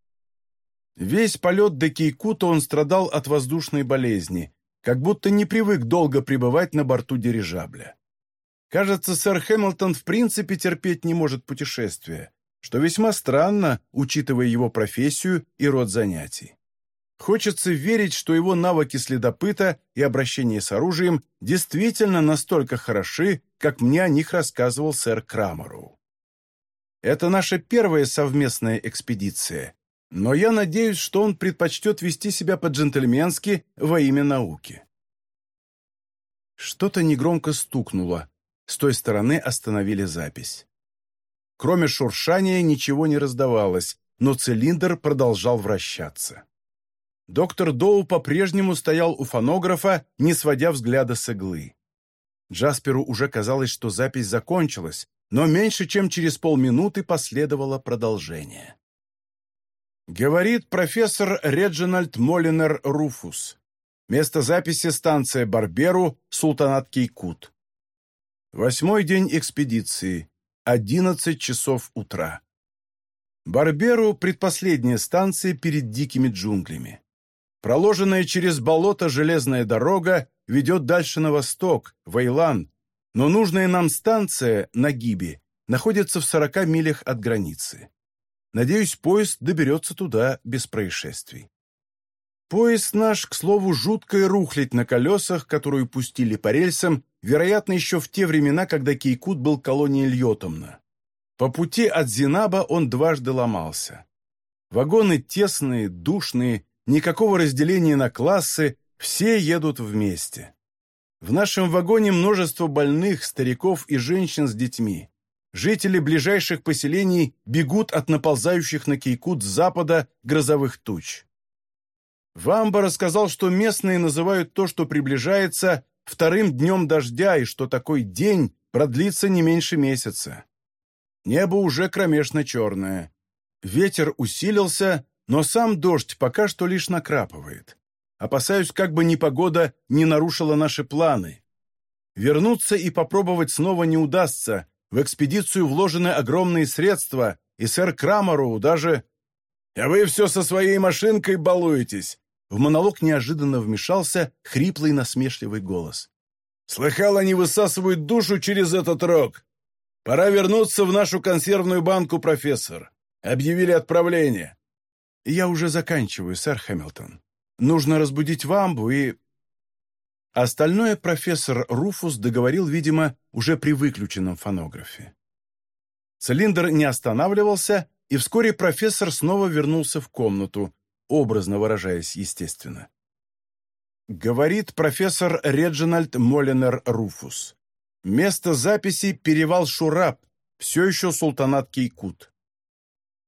Весь полет до Кейкута он страдал от воздушной болезни, как будто не привык долго пребывать на борту дирижабля. Кажется, сэр Хэмилтон в принципе терпеть не может путешествия, что весьма странно, учитывая его профессию и род занятий. Хочется верить, что его навыки следопыта и обращение с оружием действительно настолько хороши, как мне о них рассказывал сэр Крамеру. Это наша первая совместная экспедиция, но я надеюсь, что он предпочтет вести себя по-джентльменски во имя науки. Что-то негромко стукнуло. С той стороны остановили запись. Кроме шуршания ничего не раздавалось, но цилиндр продолжал вращаться. Доктор Доу по-прежнему стоял у фонографа, не сводя взгляда с иглы. Джасперу уже казалось, что запись закончилась, но меньше чем через полминуты последовало продолжение. Говорит профессор Реджинальд Молинер Руфус. Место записи станция Барберу, Султанат Кейкут. Восьмой день экспедиции. Одиннадцать часов утра. Барберу – предпоследняя станция перед дикими джунглями. Проложенная через болото железная дорога ведет дальше на восток, в Эйлан, но нужная нам станция, Нагиби, находится в 40 милях от границы. Надеюсь, поезд доберется туда без происшествий. Поезд наш, к слову, жуткая рухлядь на колесах, которую пустили по рельсам, вероятно, еще в те времена, когда Кейкут был колонией Льотомна. По пути от Зинаба он дважды ломался. Вагоны тесные, душные, никакого разделения на классы, все едут вместе. В нашем вагоне множество больных, стариков и женщин с детьми. Жители ближайших поселений бегут от наползающих на Кейкут с запада грозовых туч. Вамба рассказал, что местные называют то, что приближается, вторым днем дождя, и что такой день продлится не меньше месяца. Небо уже кромешно черное. Ветер усилился, но сам дождь пока что лишь накрапывает. Опасаюсь, как бы непогода не нарушила наши планы. Вернуться и попробовать снова не удастся. В экспедицию вложены огромные средства, и сэр Крамеру даже... «А вы все со своей машинкой балуетесь!» В монолог неожиданно вмешался хриплый насмешливый голос. «Слыхал, они высасывают душу через этот рог. Пора вернуться в нашу консервную банку, профессор. Объявили отправление. «Я уже заканчиваю, сэр Хэмилтон. Нужно разбудить вамбу и...» Остальное профессор Руфус договорил, видимо, уже при выключенном фонографе. Цилиндр не останавливался, и вскоре профессор снова вернулся в комнату, образно выражаясь, естественно. Говорит профессор Реджинальд Молинер Руфус. Место записи – перевал Шураб, все еще султанат Кейкут.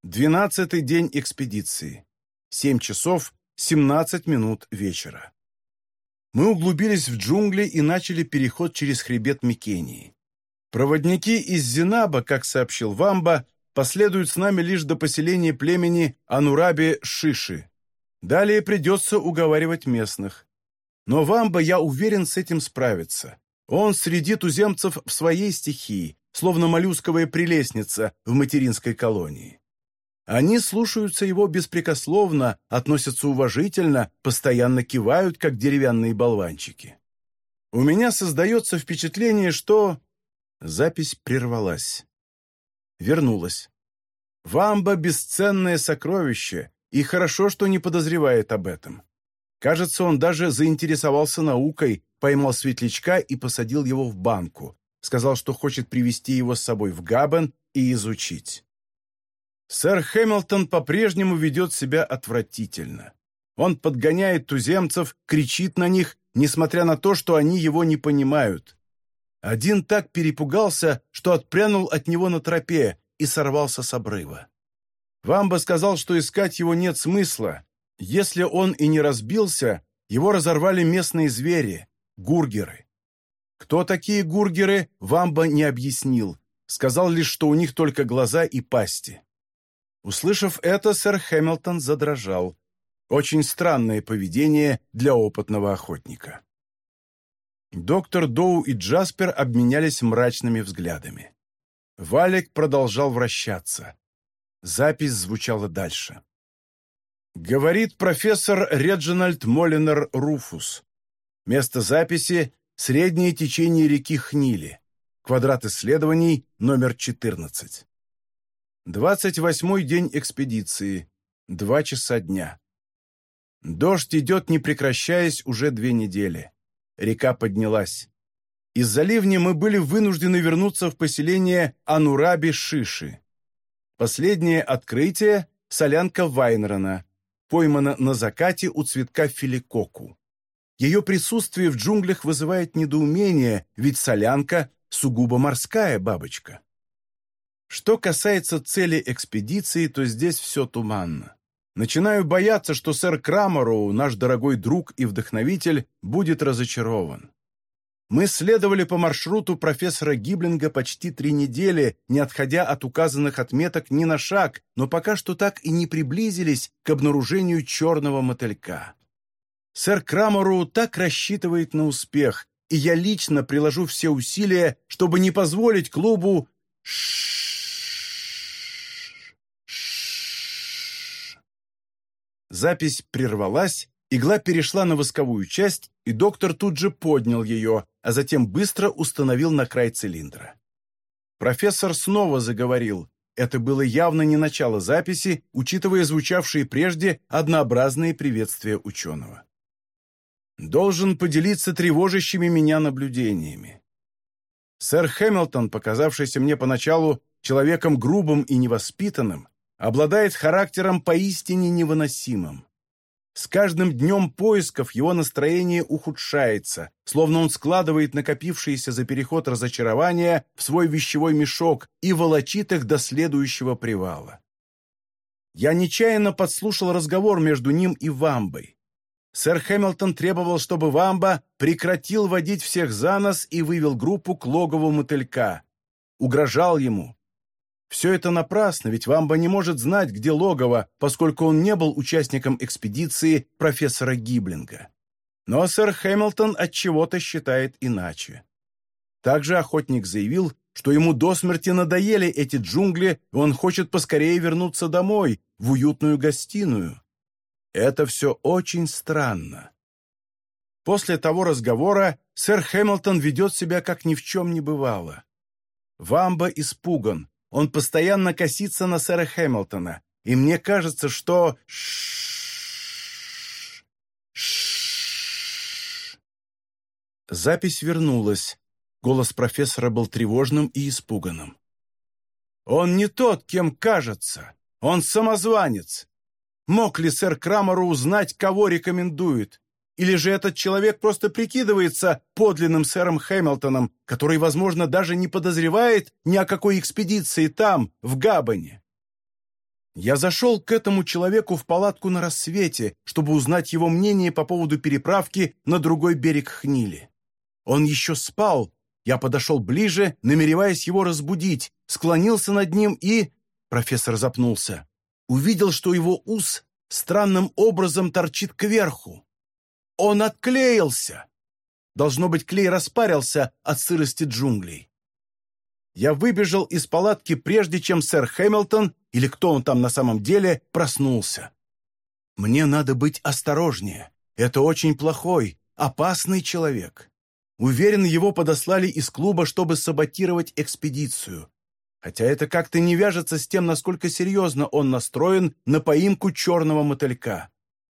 Двенадцатый день экспедиции. Семь часов семнадцать минут вечера. Мы углубились в джунгли и начали переход через хребет Микении. Проводники из Зинаба, как сообщил Вамба, последуют с нами лишь до поселения племени Анураби-Шиши. Далее придется уговаривать местных. Но Вамба, я уверен, с этим справится. Он среди туземцев в своей стихии, словно моллюсковая прелестница в материнской колонии. Они слушаются его беспрекословно, относятся уважительно, постоянно кивают, как деревянные болванчики. У меня создается впечатление, что... Запись прервалась. Вернулась. Вамба — бесценное сокровище, и хорошо, что не подозревает об этом. Кажется, он даже заинтересовался наукой, поймал светлячка и посадил его в банку. Сказал, что хочет привести его с собой в Габен и изучить. Сэр Хэмилтон по-прежнему ведет себя отвратительно. Он подгоняет туземцев, кричит на них, несмотря на то, что они его не понимают. Один так перепугался, что отпрянул от него на тропе и сорвался с обрыва. Вамба сказал, что искать его нет смысла. Если он и не разбился, его разорвали местные звери, гургеры. Кто такие гургеры, Вамба не объяснил, сказал лишь, что у них только глаза и пасти. Услышав это, сэр Хэмилтон задрожал. Очень странное поведение для опытного охотника. Доктор Доу и Джаспер обменялись мрачными взглядами. Валик продолжал вращаться. Запись звучала дальше. Говорит профессор Реджинальд Молинер Руфус. Место записи – среднее течение реки Хнили. Квадрат исследований номер 14. Двадцать восьмой день экспедиции. Два часа дня. Дождь идет, не прекращаясь, уже две недели. Река поднялась. Из-за ливня мы были вынуждены вернуться в поселение Анураби-Шиши. Последнее открытие – солянка Вайнрона, поймана на закате у цветка филикоку. Ее присутствие в джунглях вызывает недоумение, ведь солянка – сугубо морская бабочка. Что касается цели экспедиции, то здесь все туманно. Начинаю бояться, что сэр Крамороу, наш дорогой друг и вдохновитель, будет разочарован. Мы следовали по маршруту профессора Гиблинга почти три недели, не отходя от указанных отметок ни на шаг, но пока что так и не приблизились к обнаружению черного мотылька. Сэр Крамору так рассчитывает на успех, и я лично приложу все усилия, чтобы не позволить клубу Запись прервалась, игла перешла на восковую часть, и доктор тут же поднял ее, а затем быстро установил на край цилиндра. Профессор снова заговорил. Это было явно не начало записи, учитывая звучавшие прежде однообразные приветствия ученого. Должен поделиться тревожащими меня наблюдениями. Сэр Хэмилтон, показавшийся мне поначалу человеком грубым и невоспитанным, обладает характером поистине невыносимым. С каждым днем поисков его настроение ухудшается, словно он складывает накопившиеся за переход разочарования в свой вещевой мешок и волочит их до следующего привала. Я нечаянно подслушал разговор между ним и Вамбой. Сэр Хэмилтон требовал, чтобы Вамба прекратил водить всех за нос и вывел группу к логову мотылька. Угрожал ему, все это напрасно, ведь Вамба не может знать, где логово, поскольку он не был участником экспедиции профессора Гиблинга. Но сэр Хэмилтон от чего-то считает иначе. Также охотник заявил, что ему до смерти надоели эти джунгли, и он хочет поскорее вернуться домой, в уютную гостиную. Это все очень странно. После того разговора сэр Хэмилтон ведет себя, как ни в чем не бывало. Вамба испуган, он постоянно косится на сэра Хэмилтона, и мне кажется, что... Запись вернулась. Голос профессора был тревожным и испуганным. «Он не тот, кем кажется. Он самозванец. Мог ли сэр Крамеру узнать, кого рекомендует? Или же этот человек просто прикидывается подлинным сэром Хэмилтоном, который, возможно, даже не подозревает ни о какой экспедиции там, в Габане? Я зашел к этому человеку в палатку на рассвете, чтобы узнать его мнение по поводу переправки на другой берег Хнили. Он еще спал. Я подошел ближе, намереваясь его разбудить, склонился над ним и... Профессор запнулся. Увидел, что его ус странным образом торчит кверху. Он отклеился! Должно быть, клей распарился от сырости джунглей. Я выбежал из палатки, прежде чем сэр Хэмилтон, или кто он там на самом деле, проснулся. Мне надо быть осторожнее. Это очень плохой, опасный человек. Уверен, его подослали из клуба, чтобы саботировать экспедицию. Хотя это как-то не вяжется с тем, насколько серьезно он настроен на поимку черного мотылька.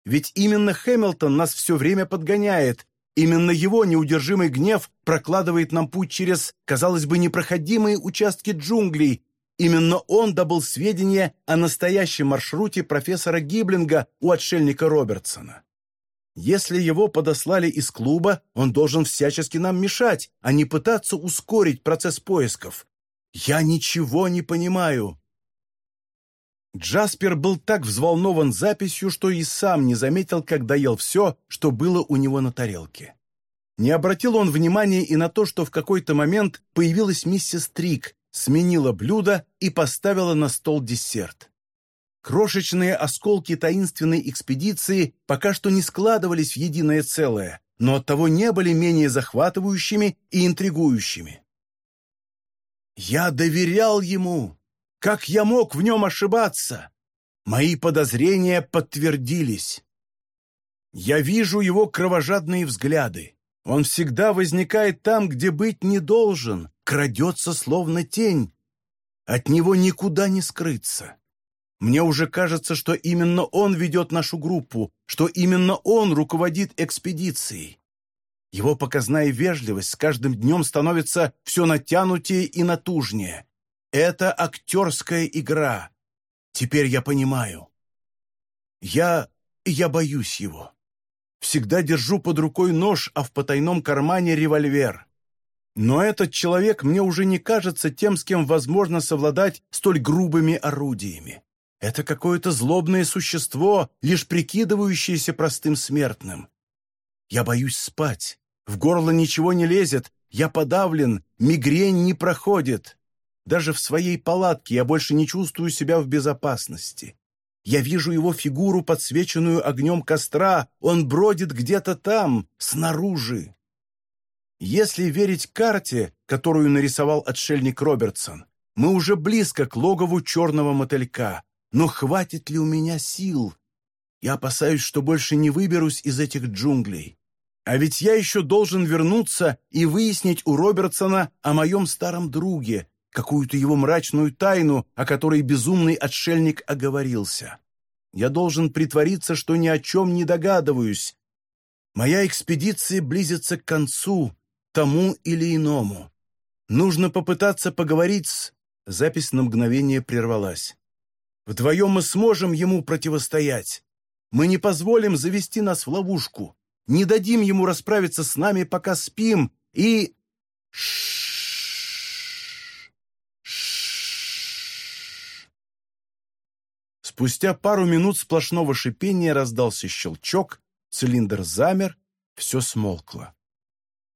Ведь именно Хэмилтон нас все время подгоняет. Именно его неудержимый гнев прокладывает нам путь через, казалось бы, непроходимые участки джунглей. Именно он добыл сведения о настоящем маршруте профессора Гиблинга у отшельника Робертсона. Если его подослали из клуба, он должен всячески нам мешать, а не пытаться ускорить процесс поисков. Я ничего не понимаю. Джаспер был так взволнован записью, что и сам не заметил, как доел все, что было у него на тарелке. Не обратил он внимания и на то, что в какой-то момент появилась миссис Трик, сменила блюдо и поставила на стол десерт. Крошечные осколки таинственной экспедиции пока что не складывались в единое целое, но оттого не были менее захватывающими и интригующими. «Я доверял ему!» Как я мог в нем ошибаться? Мои подозрения подтвердились. Я вижу его кровожадные взгляды. Он всегда возникает там, где быть не должен, крадется словно тень. От него никуда не скрыться. Мне уже кажется, что именно он ведет нашу группу, что именно он руководит экспедицией. Его показная вежливость с каждым днем становится все натянутее и натужнее. Это актерская игра. Теперь я понимаю. Я... я боюсь его. Всегда держу под рукой нож, а в потайном кармане револьвер. Но этот человек мне уже не кажется тем, с кем возможно совладать столь грубыми орудиями. Это какое-то злобное существо, лишь прикидывающееся простым смертным. Я боюсь спать. В горло ничего не лезет. Я подавлен, мигрень не проходит. Даже в своей палатке я больше не чувствую себя в безопасности. Я вижу его фигуру, подсвеченную огнем костра. Он бродит где-то там, снаружи. Если верить карте, которую нарисовал отшельник Робертсон, мы уже близко к логову черного мотылька. Но хватит ли у меня сил? Я опасаюсь, что больше не выберусь из этих джунглей. А ведь я еще должен вернуться и выяснить у Робертсона о моем старом друге, какую-то его мрачную тайну, о которой безумный отшельник оговорился. Я должен притвориться, что ни о чем не догадываюсь. Моя экспедиция близится к концу, тому или иному. Нужно попытаться поговорить с... Запись на мгновение прервалась. Вдвоем мы сможем ему противостоять. Мы не позволим завести нас в ловушку. Не дадим ему расправиться с нами, пока спим, и... Ш Спустя пару минут сплошного шипения раздался щелчок, цилиндр замер, все смолкло.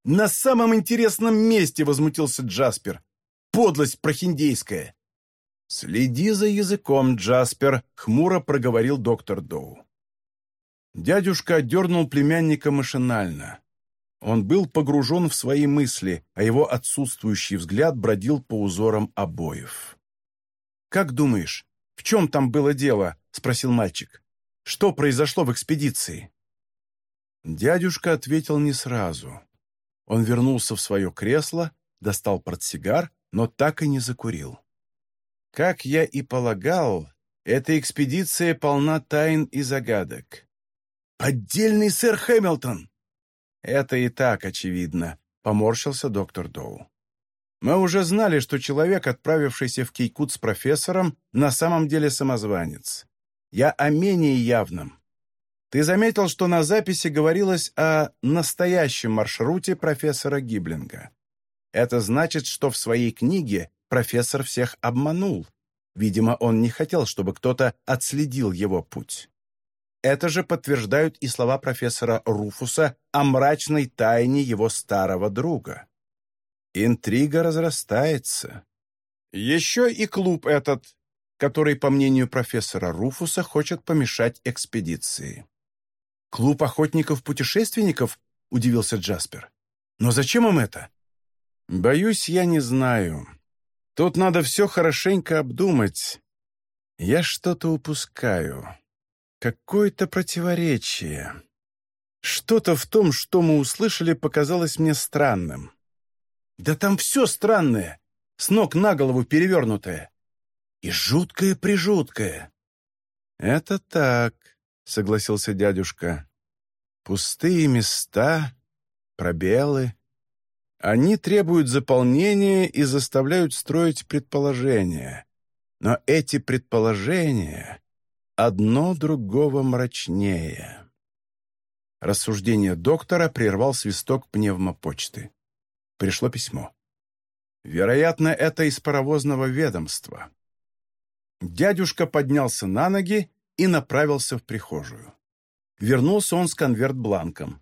«На самом интересном месте!» — возмутился Джаспер. «Подлость прохиндейская!» «Следи за языком, Джаспер!» — хмуро проговорил доктор Доу. Дядюшка отдернул племянника машинально. Он был погружен в свои мысли, а его отсутствующий взгляд бродил по узорам обоев. «Как думаешь, «В чем там было дело?» — спросил мальчик. «Что произошло в экспедиции?» Дядюшка ответил не сразу. Он вернулся в свое кресло, достал портсигар, но так и не закурил. «Как я и полагал, эта экспедиция полна тайн и загадок». «Поддельный сэр Хэмилтон!» «Это и так очевидно», — поморщился доктор Доу. Мы уже знали, что человек, отправившийся в Кейкут с профессором, на самом деле самозванец. Я о менее явном. Ты заметил, что на записи говорилось о настоящем маршруте профессора Гиблинга. Это значит, что в своей книге профессор всех обманул. Видимо, он не хотел, чтобы кто-то отследил его путь. Это же подтверждают и слова профессора Руфуса о мрачной тайне его старого друга. Интрига разрастается. Еще и клуб этот, который, по мнению профессора Руфуса, хочет помешать экспедиции. «Клуб охотников-путешественников?» — удивился Джаспер. «Но зачем им это?» «Боюсь, я не знаю. Тут надо все хорошенько обдумать. Я что-то упускаю. Какое-то противоречие. Что-то в том, что мы услышали, показалось мне странным. Да там все странное, с ног на голову перевернутое. И жуткое-прижуткое. «Это так», — согласился дядюшка. «Пустые места, пробелы. Они требуют заполнения и заставляют строить предположения. Но эти предположения одно другого мрачнее». Рассуждение доктора прервал свисток пневмопочты пришло письмо. Вероятно, это из паровозного ведомства. Дядюшка поднялся на ноги и направился в прихожую. Вернулся он с конверт-бланком.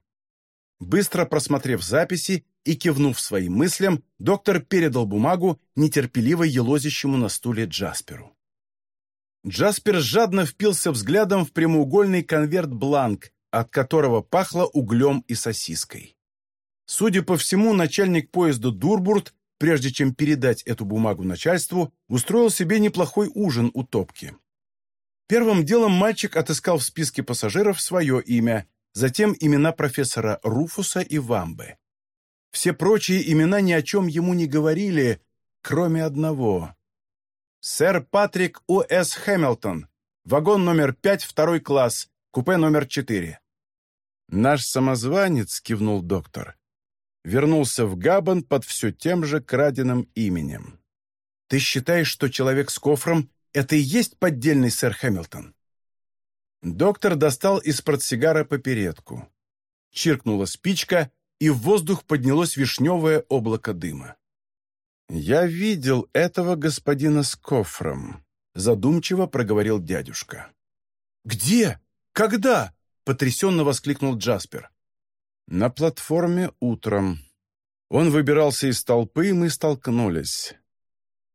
Быстро просмотрев записи и кивнув своим мыслям, доктор передал бумагу нетерпеливо елозящему на стуле Джасперу. Джаспер жадно впился взглядом в прямоугольный конверт-бланк, от которого пахло углем и сосиской. Судя по всему, начальник поезда Дурбурт, прежде чем передать эту бумагу начальству, устроил себе неплохой ужин у топки. Первым делом мальчик отыскал в списке пассажиров свое имя, затем имена профессора Руфуса и Вамбы. Все прочие имена ни о чем ему не говорили, кроме одного. «Сэр Патрик У.С. Хэмилтон, вагон номер пять, второй класс, купе номер четыре». «Наш самозванец», — кивнул доктор, вернулся в Габан под все тем же краденым именем. «Ты считаешь, что человек с кофром — это и есть поддельный сэр Хэмилтон?» Доктор достал из портсигара попередку. Чиркнула спичка, и в воздух поднялось вишневое облако дыма. «Я видел этого господина с кофром», — задумчиво проговорил дядюшка. «Где? Когда?» — потрясенно воскликнул Джаспер. «На платформе утром. Он выбирался из толпы, и мы столкнулись.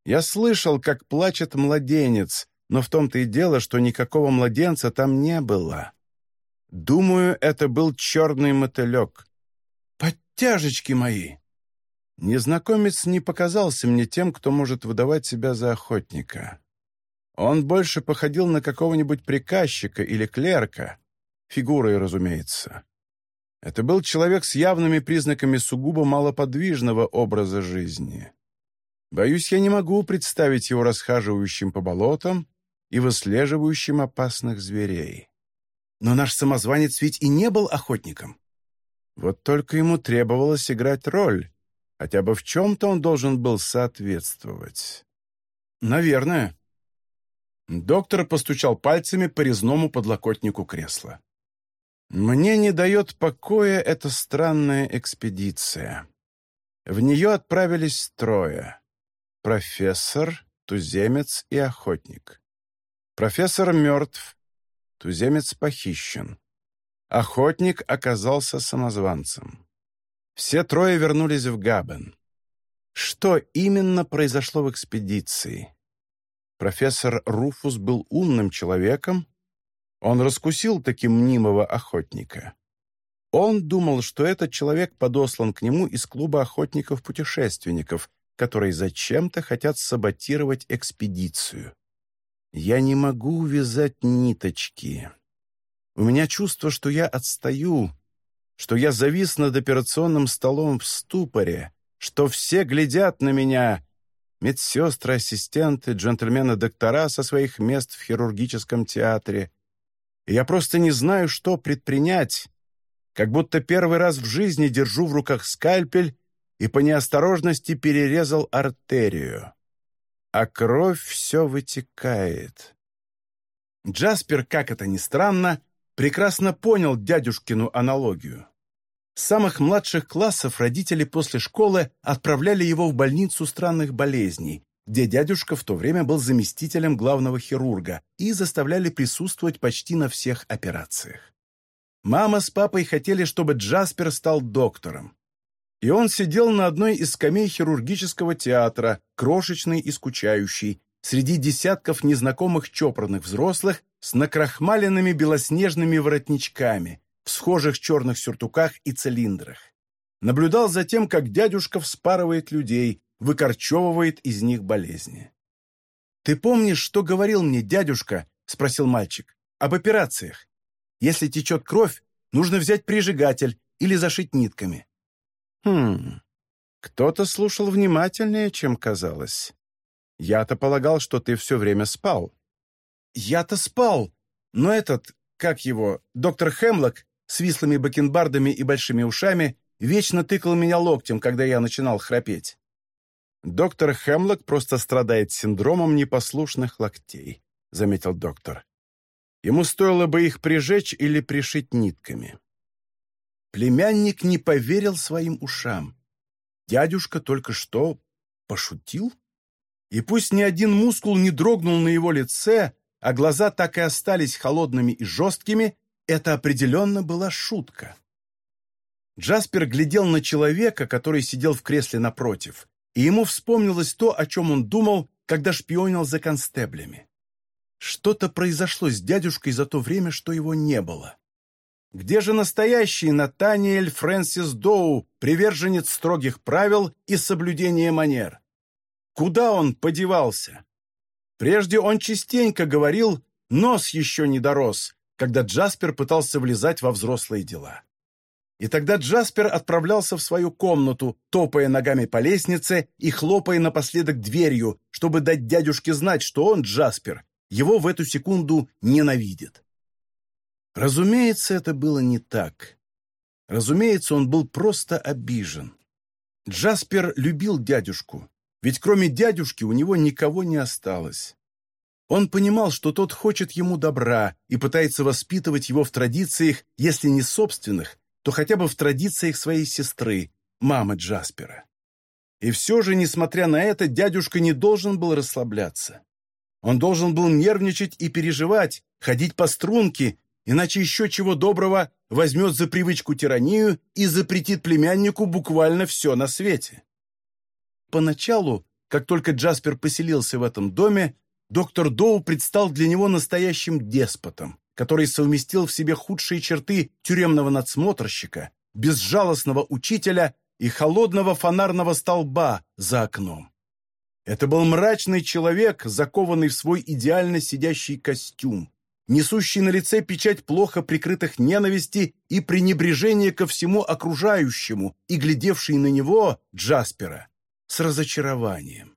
Я слышал, как плачет младенец, но в том-то и дело, что никакого младенца там не было. Думаю, это был черный мотылек. Подтяжечки мои!» Незнакомец не показался мне тем, кто может выдавать себя за охотника. Он больше походил на какого-нибудь приказчика или клерка, фигурой, разумеется. Это был человек с явными признаками сугубо малоподвижного образа жизни. Боюсь, я не могу представить его расхаживающим по болотам и выслеживающим опасных зверей. Но наш самозванец ведь и не был охотником. Вот только ему требовалось играть роль. Хотя бы в чем-то он должен был соответствовать. Наверное. Доктор постучал пальцами по резному подлокотнику кресла. Мне не дает покоя эта странная экспедиция. В нее отправились трое. Профессор, туземец и охотник. Профессор мертв, туземец похищен. Охотник оказался самозванцем. Все трое вернулись в Габен. Что именно произошло в экспедиции? Профессор Руфус был умным человеком. Он раскусил таким мнимого охотника. Он думал, что этот человек подослан к нему из клуба охотников-путешественников, которые зачем-то хотят саботировать экспедицию. Я не могу увязать ниточки. У меня чувство, что я отстаю, что я завис над операционным столом в ступоре, что все глядят на меня, медсестры, ассистенты, джентльмены-доктора со своих мест в хирургическом театре. Я просто не знаю, что предпринять, как будто первый раз в жизни держу в руках скальпель и по неосторожности перерезал артерию. А кровь все вытекает. Джаспер, как это ни странно, прекрасно понял дядюшкину аналогию. С самых младших классов родители после школы отправляли его в больницу странных болезней, где дядюшка в то время был заместителем главного хирурга, и заставляли присутствовать почти на всех операциях. Мама с папой хотели, чтобы Джаспер стал доктором. И он сидел на одной из скамей хирургического театра, крошечный и скучающий, среди десятков незнакомых чопорных взрослых с накрахмаленными белоснежными воротничками, в схожих черных сюртуках и цилиндрах. Наблюдал за тем, как дядюшка вспарывает людей, выкорчевывает из них болезни. «Ты помнишь, что говорил мне дядюшка?» — спросил мальчик. «Об операциях. Если течет кровь, нужно взять прижигатель или зашить нитками». «Хм, кто-то слушал внимательнее, чем казалось. Я-то полагал, что ты все время спал». «Я-то спал, но этот, как его, доктор Хемлок, с вислыми бакенбардами и большими ушами, вечно тыкал меня локтем, когда я начинал храпеть». «Доктор Хемлок просто страдает синдромом непослушных локтей», — заметил доктор. «Ему стоило бы их прижечь или пришить нитками». Племянник не поверил своим ушам. Дядюшка только что пошутил? И пусть ни один мускул не дрогнул на его лице, а глаза так и остались холодными и жесткими, это определенно была шутка. Джаспер глядел на человека, который сидел в кресле напротив, и ему вспомнилось то, о чем он думал, когда шпионил за констеблями. Что-то произошло с дядюшкой за то время, что его не было. Где же настоящий Натаниэль Фрэнсис Доу, приверженец строгих правил и соблюдения манер? Куда он подевался? Прежде он частенько говорил «нос еще не дорос», когда Джаспер пытался влезать во взрослые дела. И тогда Джаспер отправлялся в свою комнату, топая ногами по лестнице и хлопая напоследок дверью, чтобы дать дядюшке знать, что он, Джаспер, его в эту секунду ненавидит. Разумеется, это было не так. Разумеется, он был просто обижен. Джаспер любил дядюшку, ведь кроме дядюшки у него никого не осталось. Он понимал, что тот хочет ему добра и пытается воспитывать его в традициях, если не собственных, то хотя бы в традициях своей сестры, мамы Джаспера. И все же, несмотря на это, дядюшка не должен был расслабляться. Он должен был нервничать и переживать, ходить по струнке, иначе еще чего доброго возьмет за привычку тиранию и запретит племяннику буквально все на свете. Поначалу, как только Джаспер поселился в этом доме, доктор Доу предстал для него настоящим деспотом, который совместил в себе худшие черты тюремного надсмотрщика, безжалостного учителя и холодного фонарного столба за окном. Это был мрачный человек, закованный в свой идеально сидящий костюм, несущий на лице печать плохо прикрытых ненависти и пренебрежения ко всему окружающему и глядевший на него, Джаспера, с разочарованием.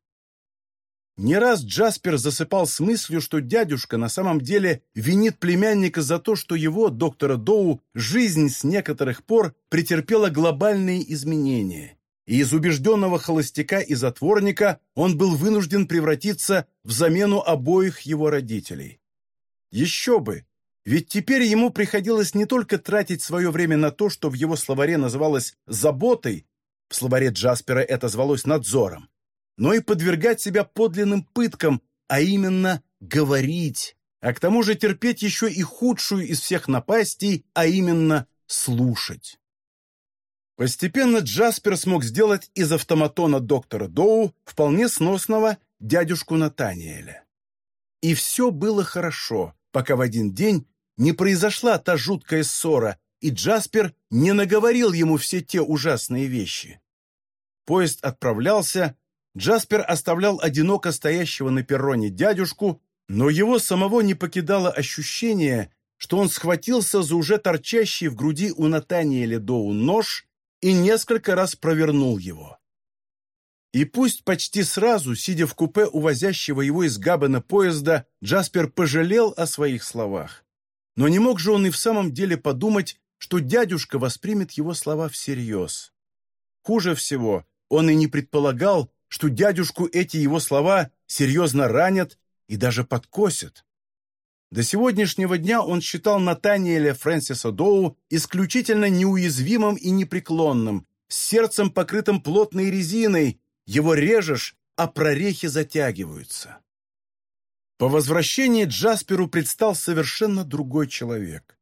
Не раз Джаспер засыпал с мыслью, что дядюшка на самом деле винит племянника за то, что его, доктора Доу, жизнь с некоторых пор претерпела глобальные изменения, и из убежденного холостяка и затворника он был вынужден превратиться в замену обоих его родителей. Еще бы! Ведь теперь ему приходилось не только тратить свое время на то, что в его словаре называлось «заботой», в словаре Джаспера это звалось «надзором», но и подвергать себя подлинным пыткам, а именно говорить, а к тому же терпеть еще и худшую из всех напастей, а именно слушать. Постепенно Джаспер смог сделать из автоматона доктора Доу вполне сносного дядюшку Натаниэля. И все было хорошо, пока в один день не произошла та жуткая ссора, и Джаспер не наговорил ему все те ужасные вещи. Поезд отправлялся, Джаспер оставлял одиноко стоящего на перроне дядюшку, но его самого не покидало ощущение, что он схватился за уже торчащий в груди у Натаниэля Доу нож и несколько раз провернул его. И пусть почти сразу, сидя в купе увозящего его из Габена поезда, Джаспер пожалел о своих словах. Но не мог же он и в самом деле подумать, что дядюшка воспримет его слова всерьез. Хуже всего, он и не предполагал, что дядюшку эти его слова серьезно ранят и даже подкосят. До сегодняшнего дня он считал Натаниэля Фрэнсиса Доу исключительно неуязвимым и непреклонным, с сердцем, покрытым плотной резиной, его режешь, а прорехи затягиваются. По возвращении Джасперу предстал совершенно другой человек.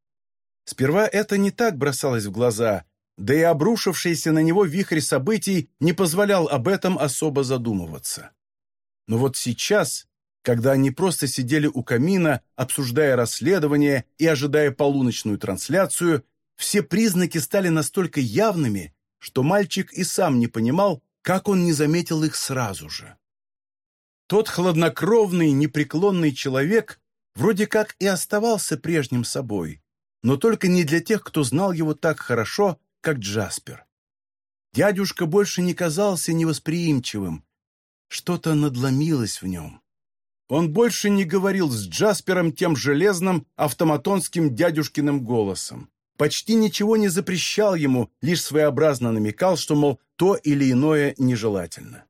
Сперва это не так бросалось в глаза, да и обрушившийся на него вихрь событий не позволял об этом особо задумываться. Но вот сейчас, когда они просто сидели у камина, обсуждая расследование и ожидая полуночную трансляцию, все признаки стали настолько явными, что мальчик и сам не понимал, как он не заметил их сразу же. Тот хладнокровный, непреклонный человек вроде как и оставался прежним собой, но только не для тех, кто знал его так хорошо, как Джаспер. Дядюшка больше не казался невосприимчивым. Что-то надломилось в нем. Он больше не говорил с Джаспером тем железным автоматонским дядюшкиным голосом. Почти ничего не запрещал ему, лишь своеобразно намекал, что, мол, то или иное нежелательно.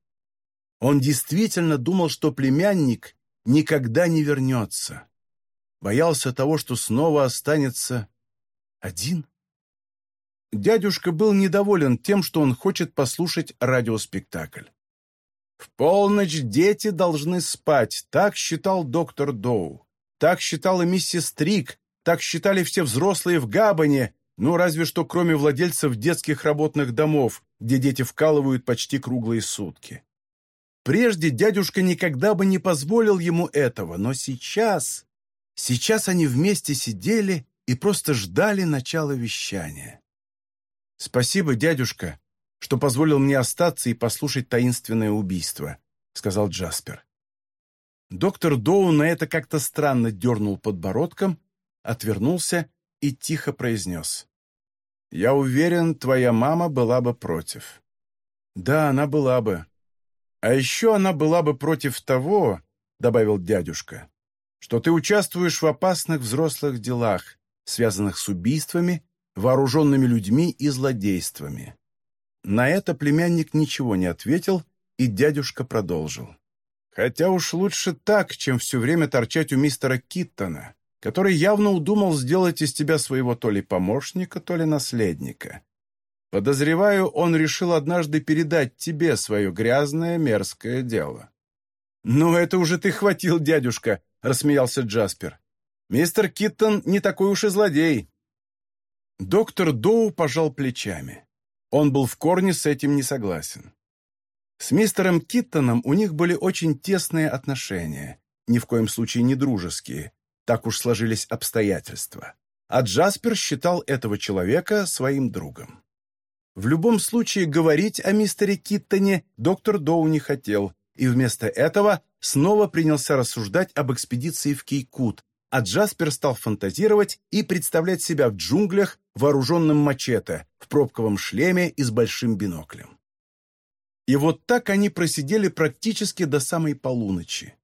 Он действительно думал, что племянник никогда не вернется. Боялся того, что снова останется один. Дядюшка был недоволен тем, что он хочет послушать радиоспектакль. В полночь дети должны спать, так считал доктор Доу. Так считала миссис Трик, так считали все взрослые в Габане, ну разве что кроме владельцев детских работных домов, где дети вкалывают почти круглые сутки. Прежде дядюшка никогда бы не позволил ему этого, но сейчас... Сейчас они вместе сидели и просто ждали начала вещания. «Спасибо, дядюшка, что позволил мне остаться и послушать таинственное убийство», — сказал Джаспер. Доктор Доу на это как-то странно дернул подбородком, отвернулся и тихо произнес. «Я уверен, твоя мама была бы против». «Да, она была бы. А еще она была бы против того, — добавил дядюшка, — что ты участвуешь в опасных взрослых делах, связанных с убийствами вооруженными людьми и злодействами. На это племянник ничего не ответил, и дядюшка продолжил. «Хотя уж лучше так, чем все время торчать у мистера Киттона, который явно удумал сделать из тебя своего то ли помощника, то ли наследника. Подозреваю, он решил однажды передать тебе свое грязное, мерзкое дело». «Ну, это уже ты хватил, дядюшка», — рассмеялся Джаспер. «Мистер Киттон не такой уж и злодей». Доктор Доу пожал плечами. Он был в корне с этим не согласен. С мистером Киттоном у них были очень тесные отношения, ни в коем случае не дружеские, так уж сложились обстоятельства. А Джаспер считал этого человека своим другом. В любом случае говорить о мистере Киттоне доктор Доу не хотел, и вместо этого снова принялся рассуждать об экспедиции в Кейкут, а Джаспер стал фантазировать и представлять себя в джунглях, вооруженным мачете, в пробковом шлеме и с большим биноклем. И вот так они просидели практически до самой полуночи.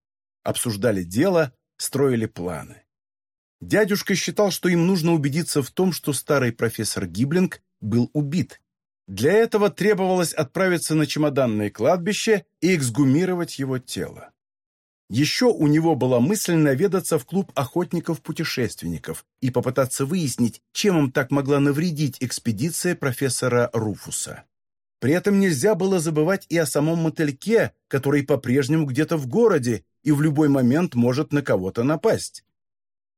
Обсуждали дело, строили планы. Дядюшка считал, что им нужно убедиться в том, что старый профессор Гиблинг был убит. Для этого требовалось отправиться на чемоданное кладбище и эксгумировать его тело. Еще у него была мысль наведаться в клуб охотников-путешественников и попытаться выяснить, чем им так могла навредить экспедиция профессора Руфуса. При этом нельзя было забывать и о самом мотыльке, который по-прежнему где-то в городе и в любой момент может на кого-то напасть.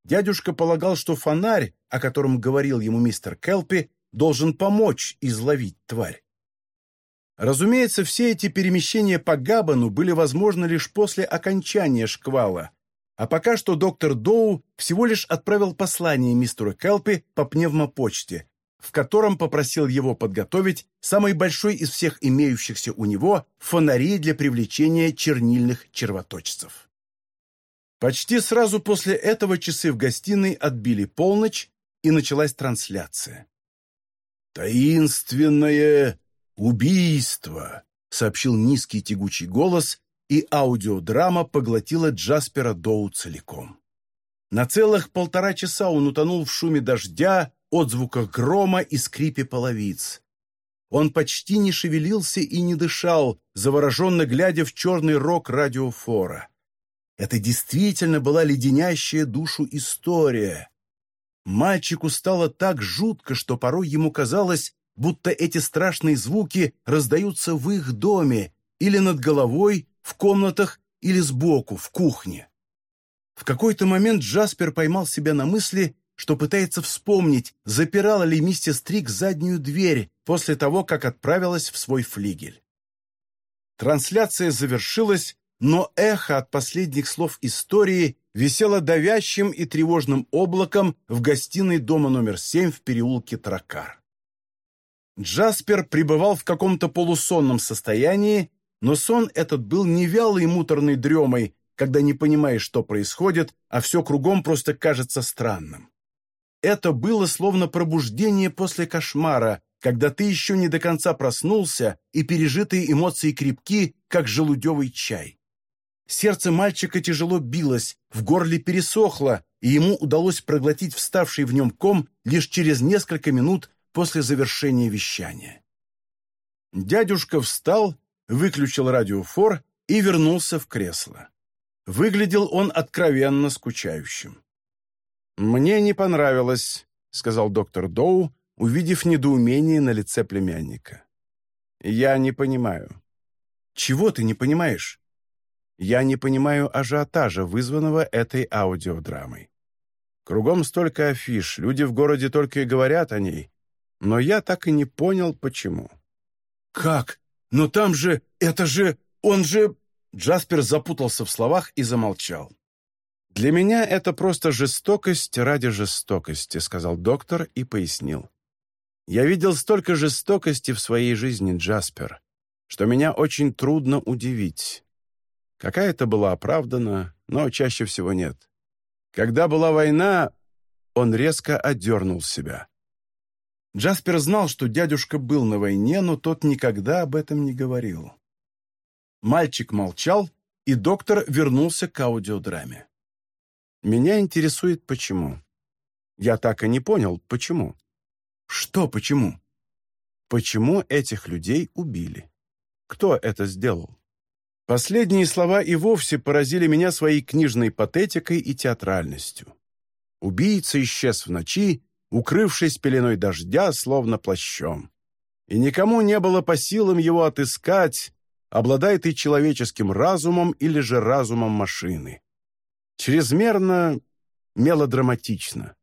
Дядюшка полагал, что фонарь, о котором говорил ему мистер Келпи, должен помочь изловить тварь. Разумеется, все эти перемещения по Габану были возможны лишь после окончания шквала, а пока что доктор Доу всего лишь отправил послание мистеру Келпи по пневмопочте, в котором попросил его подготовить самый большой из всех имеющихся у него фонари для привлечения чернильных червоточцев. Почти сразу после этого часы в гостиной отбили полночь, и началась трансляция. «Таинственное убийство», — сообщил низкий тягучий голос, и аудиодрама поглотила Джаспера Доу целиком. На целых полтора часа он утонул в шуме дождя, отзвуках грома и скрипе половиц. Он почти не шевелился и не дышал, завороженно глядя в черный рог радиофора. Это действительно была леденящая душу история. Мальчику стало так жутко, что порой ему казалось, будто эти страшные звуки раздаются в их доме, или над головой, в комнатах, или сбоку, в кухне. В какой-то момент Джаспер поймал себя на мысли, что пытается вспомнить, запирала ли миссис Трик заднюю дверь после того, как отправилась в свой флигель. Трансляция завершилась, но эхо от последних слов истории висело давящим и тревожным облаком в гостиной дома номер 7 в переулке Тракар. Джаспер пребывал в каком-то полусонном состоянии, но сон этот был не вялой муторной дремой, когда не понимаешь, что происходит, а все кругом просто кажется странным. Это было словно пробуждение после кошмара, когда ты еще не до конца проснулся и пережитые эмоции крепки, как желудевый чай. Сердце мальчика тяжело билось, в горле пересохло, и ему удалось проглотить вставший в нем ком лишь через несколько минут после завершения вещания. Дядюшка встал, выключил радиофор и вернулся в кресло. Выглядел он откровенно скучающим. «Мне не понравилось», — сказал доктор Доу, увидев недоумение на лице племянника. «Я не понимаю». «Чего ты не понимаешь?» «Я не понимаю ажиотажа, вызванного этой аудиодрамой. Кругом столько афиш, люди в городе только и говорят о ней, но я так и не понял, почему». «Как? Но там же... Это же... Он же...» Джаспер запутался в словах и замолчал. «Для меня это просто жестокость ради жестокости», — сказал доктор и пояснил. «Я видел столько жестокости в своей жизни, Джаспер, что меня очень трудно удивить. Какая-то была оправдана, но чаще всего нет. Когда была война, он резко отдернул себя. Джаспер знал, что дядюшка был на войне, но тот никогда об этом не говорил. Мальчик молчал, и доктор вернулся к аудиодраме. Меня интересует, почему. Я так и не понял, почему. Что почему? почему этих людей убили. Кто это сделал? Последние слова и вовсе поразили меня своей книжной патетикой и театральностью. Убийца исчез в ночи, укрывшись пеленой дождя, словно плащом. И никому не было по силам его отыскать, обладает и человеческим разумом или же разумом машины. Чрезмерно мелодраматично.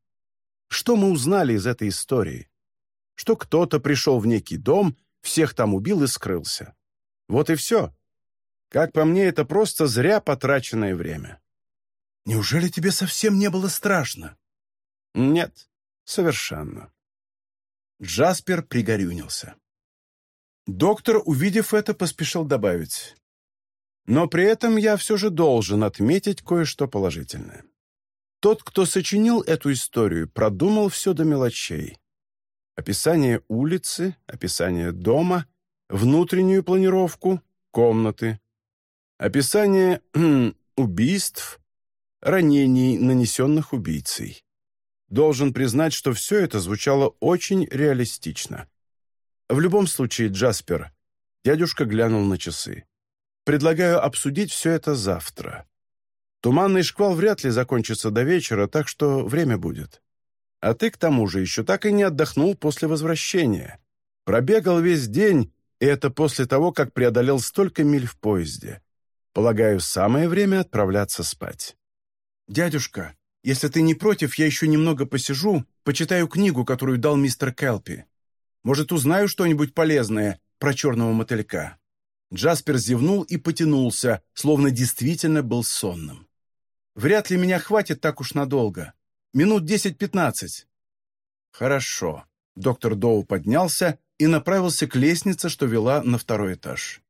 Что мы узнали из этой истории? Что кто-то пришел в некий дом, всех там убил и скрылся. Вот и все. Как по мне, это просто зря потраченное время. Неужели тебе совсем не было страшно? Нет, совершенно. Джаспер пригорюнился. Доктор, увидев это, поспешил добавить. Но при этом я все же должен отметить кое-что положительное. Тот, кто сочинил эту историю, продумал все до мелочей. Описание улицы, описание дома, внутреннюю планировку, комнаты, описание убийств, ранений, нанесенных убийцей. Должен признать, что все это звучало очень реалистично. В любом случае, Джаспер, дядюшка глянул на часы. Предлагаю обсудить все это завтра. Туманный шквал вряд ли закончится до вечера, так что время будет. А ты, к тому же, еще так и не отдохнул после возвращения. Пробегал весь день, и это после того, как преодолел столько миль в поезде. Полагаю, самое время отправляться спать. «Дядюшка, если ты не против, я еще немного посижу, почитаю книгу, которую дал мистер Келпи. Может, узнаю что-нибудь полезное про черного мотылька». Джаспер зевнул и потянулся, словно действительно был сонным. «Вряд ли меня хватит так уж надолго. Минут десять-пятнадцать». «Хорошо». Доктор Доу поднялся и направился к лестнице, что вела на второй этаж.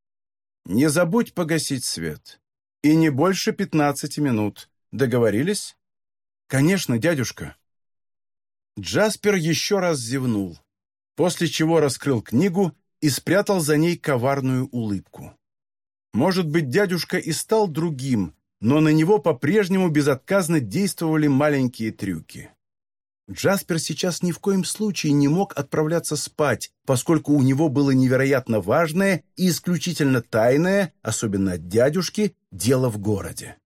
Не забудь погасить свет. И не больше пятнадцати минут. Договорились? Конечно, дядюшка. Джаспер еще раз зевнул, после чего раскрыл книгу и спрятал за ней коварную улыбку. Может быть, дядюшка и стал другим, но на него по-прежнему безотказно действовали маленькие трюки. Джаспер сейчас ни в коем случае не мог отправляться спать, поскольку у него было невероятно важное и исключительно тайное, особенно от дядюшки, дело в городе.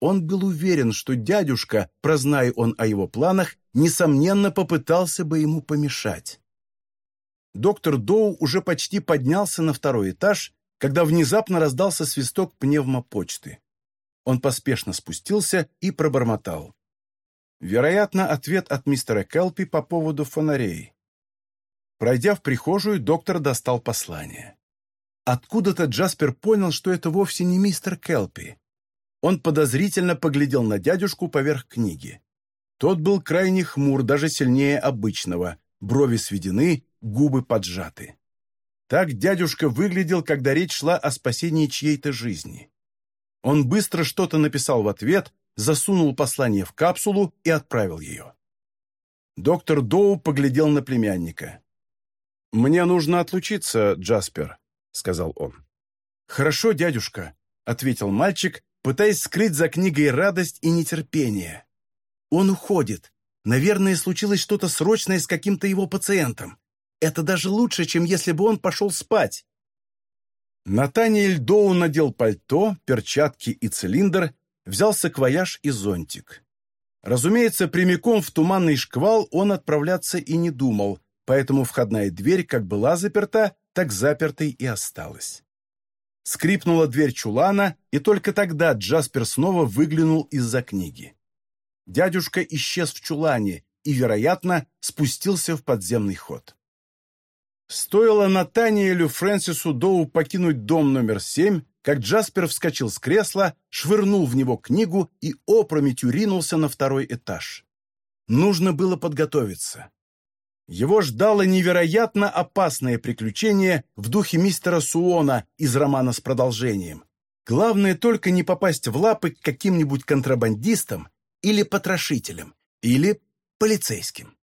Он был уверен, что дядюшка, прозная он о его планах, несомненно попытался бы ему помешать. Доктор Доу уже почти поднялся на второй этаж, когда внезапно раздался свисток пневмопочты. Он поспешно спустился и пробормотал. Вероятно, ответ от мистера Келпи по поводу фонарей. Пройдя в прихожую, доктор достал послание. Откуда-то Джаспер понял, что это вовсе не мистер Келпи. Он подозрительно поглядел на дядюшку поверх книги. Тот был крайне хмур, даже сильнее обычного, брови сведены, губы поджаты. Так дядюшка выглядел, когда речь шла о спасении чьей-то жизни. Он быстро что-то написал в ответ, засунул послание в капсулу и отправил ее. Доктор Доу поглядел на племянника. «Мне нужно отлучиться, Джаспер», — сказал он. «Хорошо, дядюшка», — ответил мальчик, пытаясь скрыть за книгой радость и нетерпение. «Он уходит. Наверное, случилось что-то срочное с каким-то его пациентом. Это даже лучше, чем если бы он пошел спать». Натаниэль Доу надел пальто, перчатки и цилиндр взял саквояж и зонтик. Разумеется, прямиком в туманный шквал он отправляться и не думал, поэтому входная дверь как была заперта, так запертой и осталась. Скрипнула дверь чулана, и только тогда Джаспер снова выглянул из-за книги. Дядюшка исчез в чулане и, вероятно, спустился в подземный ход. Стоило Натаниэлю Фрэнсису Доу покинуть дом номер семь, как Джаспер вскочил с кресла, швырнул в него книгу и опрометью ринулся на второй этаж. Нужно было подготовиться. Его ждало невероятно опасное приключение в духе мистера Суона из романа с продолжением. Главное только не попасть в лапы к каким-нибудь контрабандистам или потрошителям, или полицейским.